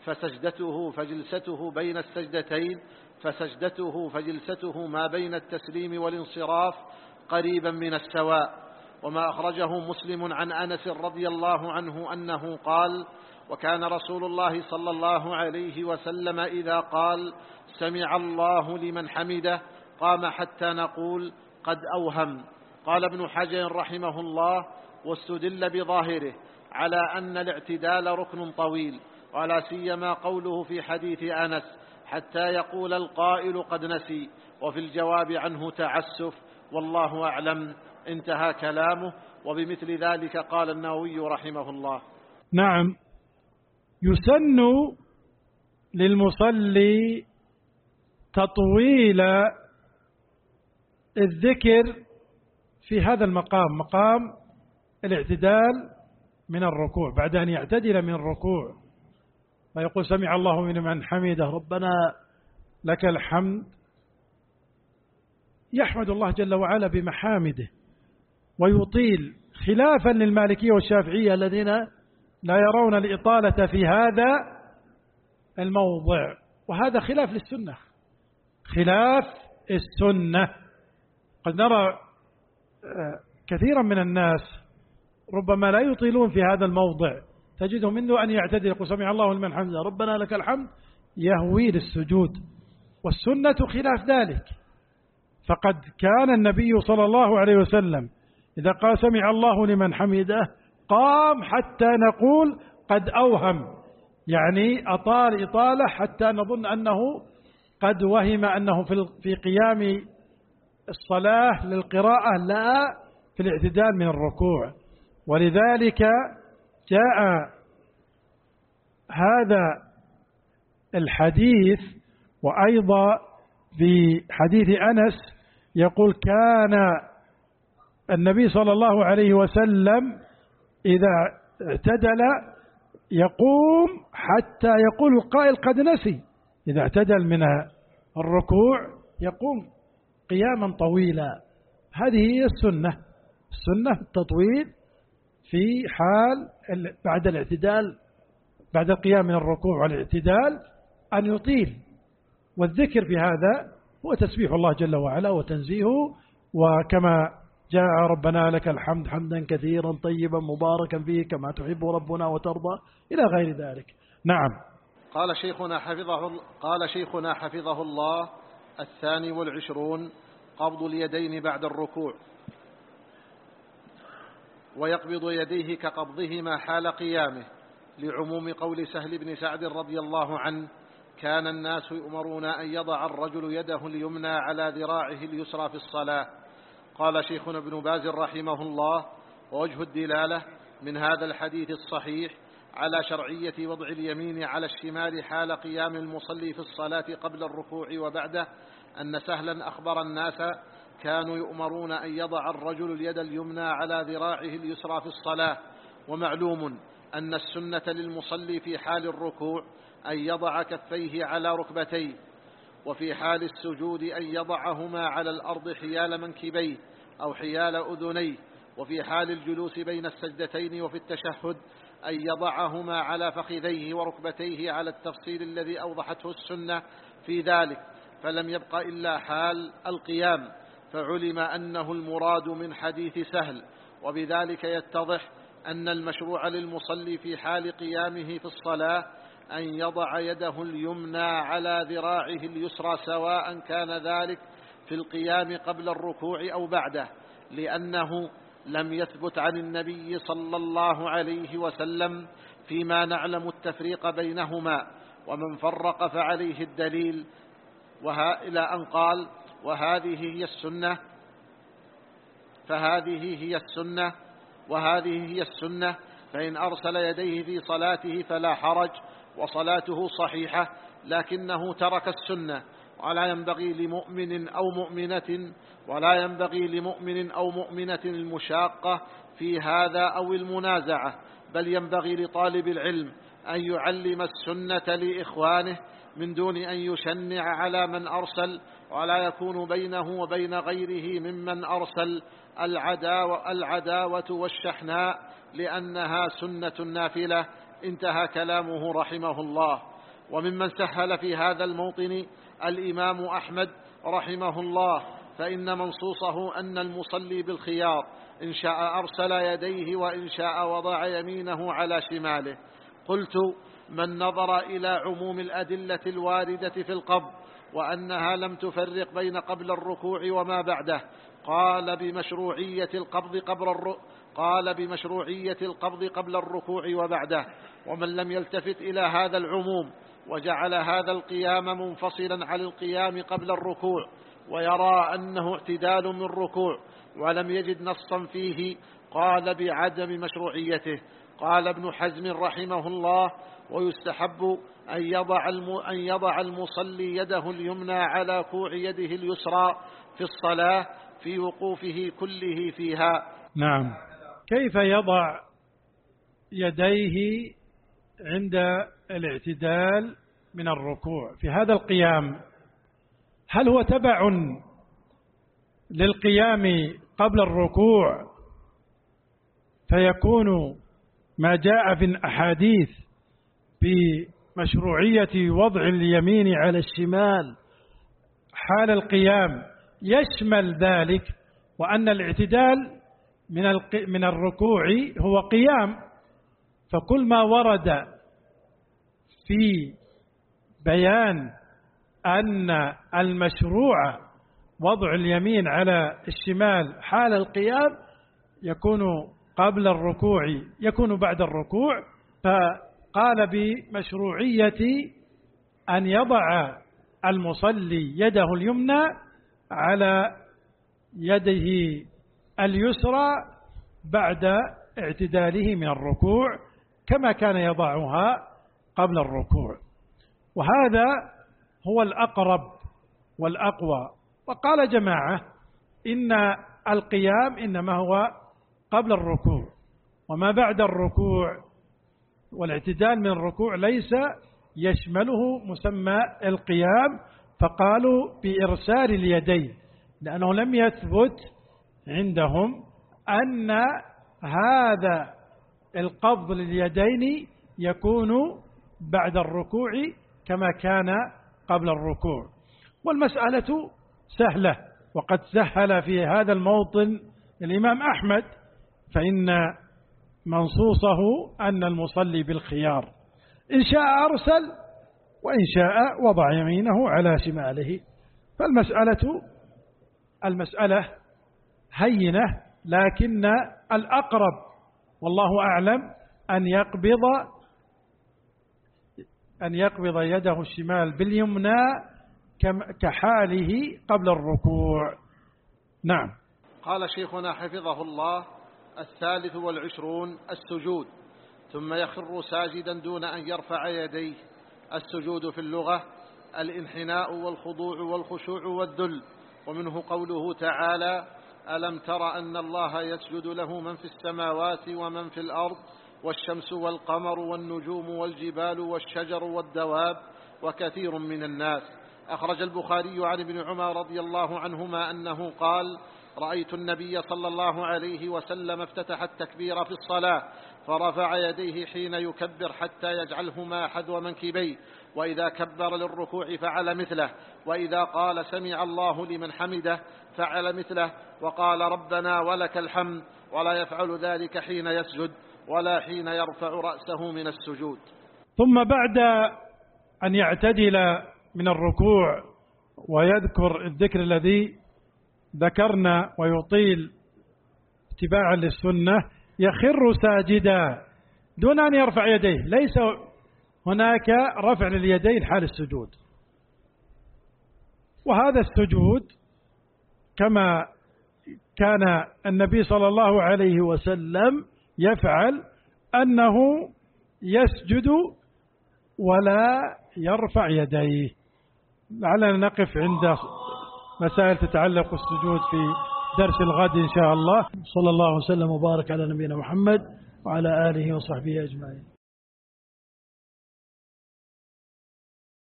فسجدته فجلسته بين السجدتين فسجدته فجلسته ما بين التسليم والانصراف قريبا من السواء وما أخرجه مسلم عن أنس رضي الله عنه أنه قال وكان رسول الله صلى الله عليه وسلم إذا قال سمع الله لمن حمده قام حتى نقول قد أوهم. قال ابن حجر رحمه الله واستدل بظاهره على أن الاعتدال ركن طويل ولا سيما قوله في حديث أنس حتى يقول القائل قد نسي وفي الجواب عنه تعسف والله أعلم. انتهى كلامه وبمثل ذلك قال النووي رحمه الله. نعم. يسن للمصلي تطويل الذكر في هذا المقام مقام الاعتدال من الركوع بعد أن يعتدل من الركوع. فيقول سمع الله من من حمده ربنا لك الحمد. يحمد الله جل وعلا بمحامده. ويطيل خلافا للمالكية والشافعية الذين لا يرون الإطالة في هذا الموضع. وهذا خلاف للسنة. خلاف السنة. قد نرى آه، كثيرا من الناس ربما لا يطيلون في هذا الموضع. تجده منه أن يعتدل يقول سمع الله لمن حمده ربنا لك الحمد يهوي للسجود. والسنة خلاف ذلك. فقد كان النبي صلى الله عليه وسلم إذا قال سمع الله لمن حمده قام حتى نقول قد أوهم. يعني أطال إطالة حتى نظن أنه قد وهم أنه في قيام الصلاة للقراءة لا في الاعتدال من الركوع. ولذلك جاء هذا الحديث وأيضا في حديث أنس يقول كان النبي صلى الله عليه وسلم إذا اعتدل يقوم حتى يقول القائل قد نسي. إذا اعتدل من الركوع يقوم قياما طويلا. هذه هي السنة. السنة التطويل في حال بعد الاعتدال بعد القيام من الركوع والاعتدال أن يطيل. والذكر في هذا هو تسبيح الله جل وعلا وتنزيهه وكما جاء ربنا لك الحمد حمدا كثيرا طيبا مباركا فيه كما تحب ربنا وترضى إلى غير ذلك. نعم. قال شيخنا حفظه قال شيخنا حفظه الله الثاني والعشرون قبض اليدين بعد الركوع. ويقبض يديه كقبضهما حال قيامه. لعموم قول سهل بن سعد رضي الله عنه كان الناس يؤمرون أن يضع الرجل يده اليمنى على ذراعه اليسرى في الصلاة. قال شيخنا ابن باز رحمه الله ووجه الدلالة من هذا الحديث الصحيح على شرعية وضع اليمين على الشمال حال قيام المصلي في الصلاة قبل الركوع وبعده أن سهلا أخبر الناس كانوا يؤمرون أن يضع الرجل اليد اليمنى على ذراعه اليسرى في الصلاة. ومعلوم أن السنة للمصلي في حال الركوع أن يضع كفيه على ركبتيه. وفي حال السجود أن يضعهما على الأرض حيال منكبيه أو حيال أذنيه. وفي حال الجلوس بين السجدتين وفي التشهد أن يضعهما على فخذيه وركبتيه على التفصيل الذي أوضحته السنة في ذلك. فلم يبق إلا حال القيام. فعلم أنه المراد من حديث سهل. وبذلك يتضح أن المشروع للمصلي في حال قيامه في الصلاة أن يضع يده اليمنى على ذراعه اليسرى سواء كان ذلك في القيام قبل الركوع أو بعده لأنه لم يثبت عن النبي صلى الله عليه وسلم فيما نعلم التفريق بينهما. ومن فرق فعليه الدليل وها إلى أن قال وهذه هي السنة فهذه هي السنة وهذه هي السنة فإن أرسل يديه في صلاته فلا حرج وصلاته صحيحة لكنه ترك السنة. ولا ينبغي لمؤمن أو مؤمنة ولا ينبغي لمؤمن أو مؤمنة المشاقة في هذا أو المنازعة بل ينبغي لطالب العلم أن يعلم السنة لإخوانه من دون أن يشنع على من أرسل ولا يكون بينه وبين غيره ممن أرسل العداوة, العداوة والشحناء لأنها سنة نافلة. انتهى كلامه رحمه الله. وممن سهل في هذا الموطن الإمام أحمد رحمه الله فإن منصوصه أن المصلي بالخيار إن شاء أرسل يديه وإن شاء وضع يمينه على شماله. قلت من نظر إلى عموم الأدلة الواردة في القبض وأنها لم تفرق بين قبل الركوع وما بعده قال بمشروعية القبض قبل الر... قال بمشروعية القبض قبل الركوع وبعده ومن لم يلتفت إلى هذا العموم وجعل هذا القيام منفصلا عن القيام قبل الركوع ويرى أنه اعتدال من ركوع ولم يجد نصا فيه قال بعدم مشروعيته. قال ابن حزم رحمه الله ويستحب أن يضع, أن يضع المصلي يده اليمنى على كوع يده اليسرى في الصلاة في وقوفه كله فيها. نعم. كيف يضع يديه عند الاعتدال من الركوع في هذا القيام؟ هل هو تبع للقيام قبل الركوع؟ فيكون ما جاء في الأحاديث بمشروعية وضع اليمين على الشمال حال القيام يشمل ذلك وأن الاعتدال من من الركوع هو قيام. فكل ما ورد في بيان أن المشروع وضع اليمين على الشمال حال القيام يكون قبل الركوع يكون بعد الركوع. فقال بمشروعية أن يضع المصلي يده اليمنى على يده اليسرى بعد اعتداله من الركوع كما كان يضعها قبل الركوع. وهذا هو الأقرب والأقوى. وقال جماعة إن القيام إنما هو قبل الركوع. وما بعد الركوع والاعتدال من الركوع ليس يشمله مسمى القيام فقالوا بإرسال اليدين لأنه لم يثبت عندهم أن هذا القبض لليدين يكون بعد الركوع كما كان قبل الركوع. والمسألة سهلة وقد سهل في هذا الموطن الإمام أحمد فإن منصوصه أن المصلي بالخيار. إن شاء أرسل وإن شاء وضع يمينه على شماله. فالمسألة المسألة هينة لكن الأقرب والله أعلم أن يقبض أن يقبض يده الشمال باليمنى كحاله قبل الركوع. نعم. قال شيخنا حفظه الله الثالث والعشرون السجود. ثم يخر ساجدا دون أن يرفع يديه. السجود في اللغة الانحناء والخضوع والخشوع والذل. ومنه قوله تعالى ألم تر أن الله يسجد له من في السماوات ومن في الأرض والشمس والقمر والنجوم والجبال والشجر والدواب وكثير من الناس. أخرج البخاري عن ابن عمر رضي الله عنهما أنه قال رأيت النبي صلى الله عليه وسلم افتتح التكبير في الصلاة فرفع يديه حين يكبر حتى يجعلهما حذو منكبيه وإذا كبر للركوع فعل مثله وإذا قال سمع الله لمن حمده فعل مثله وقال ربنا ولك الحمد ولا يفعل ذلك حين يسجد ولا حين يرفع رأسه من السجود. ثم بعد أن يعتدل من الركوع ويذكر الذكر الذي ذكرنا ويطيل اتباعا للسنة يخر ساجدا دون أن يرفع يديه. ليس هناك رفع لليدين حال السجود. وهذا السجود كما كان النبي صلى الله عليه وسلم يفعل أنه يسجد ولا يرفع يديه. لعلنا نقف عند مسائل تتعلق السجود في درس الغد إن شاء الله. صلى الله وسلم وبارك على نبينا محمد وعلى آله وصحبه أجمعين.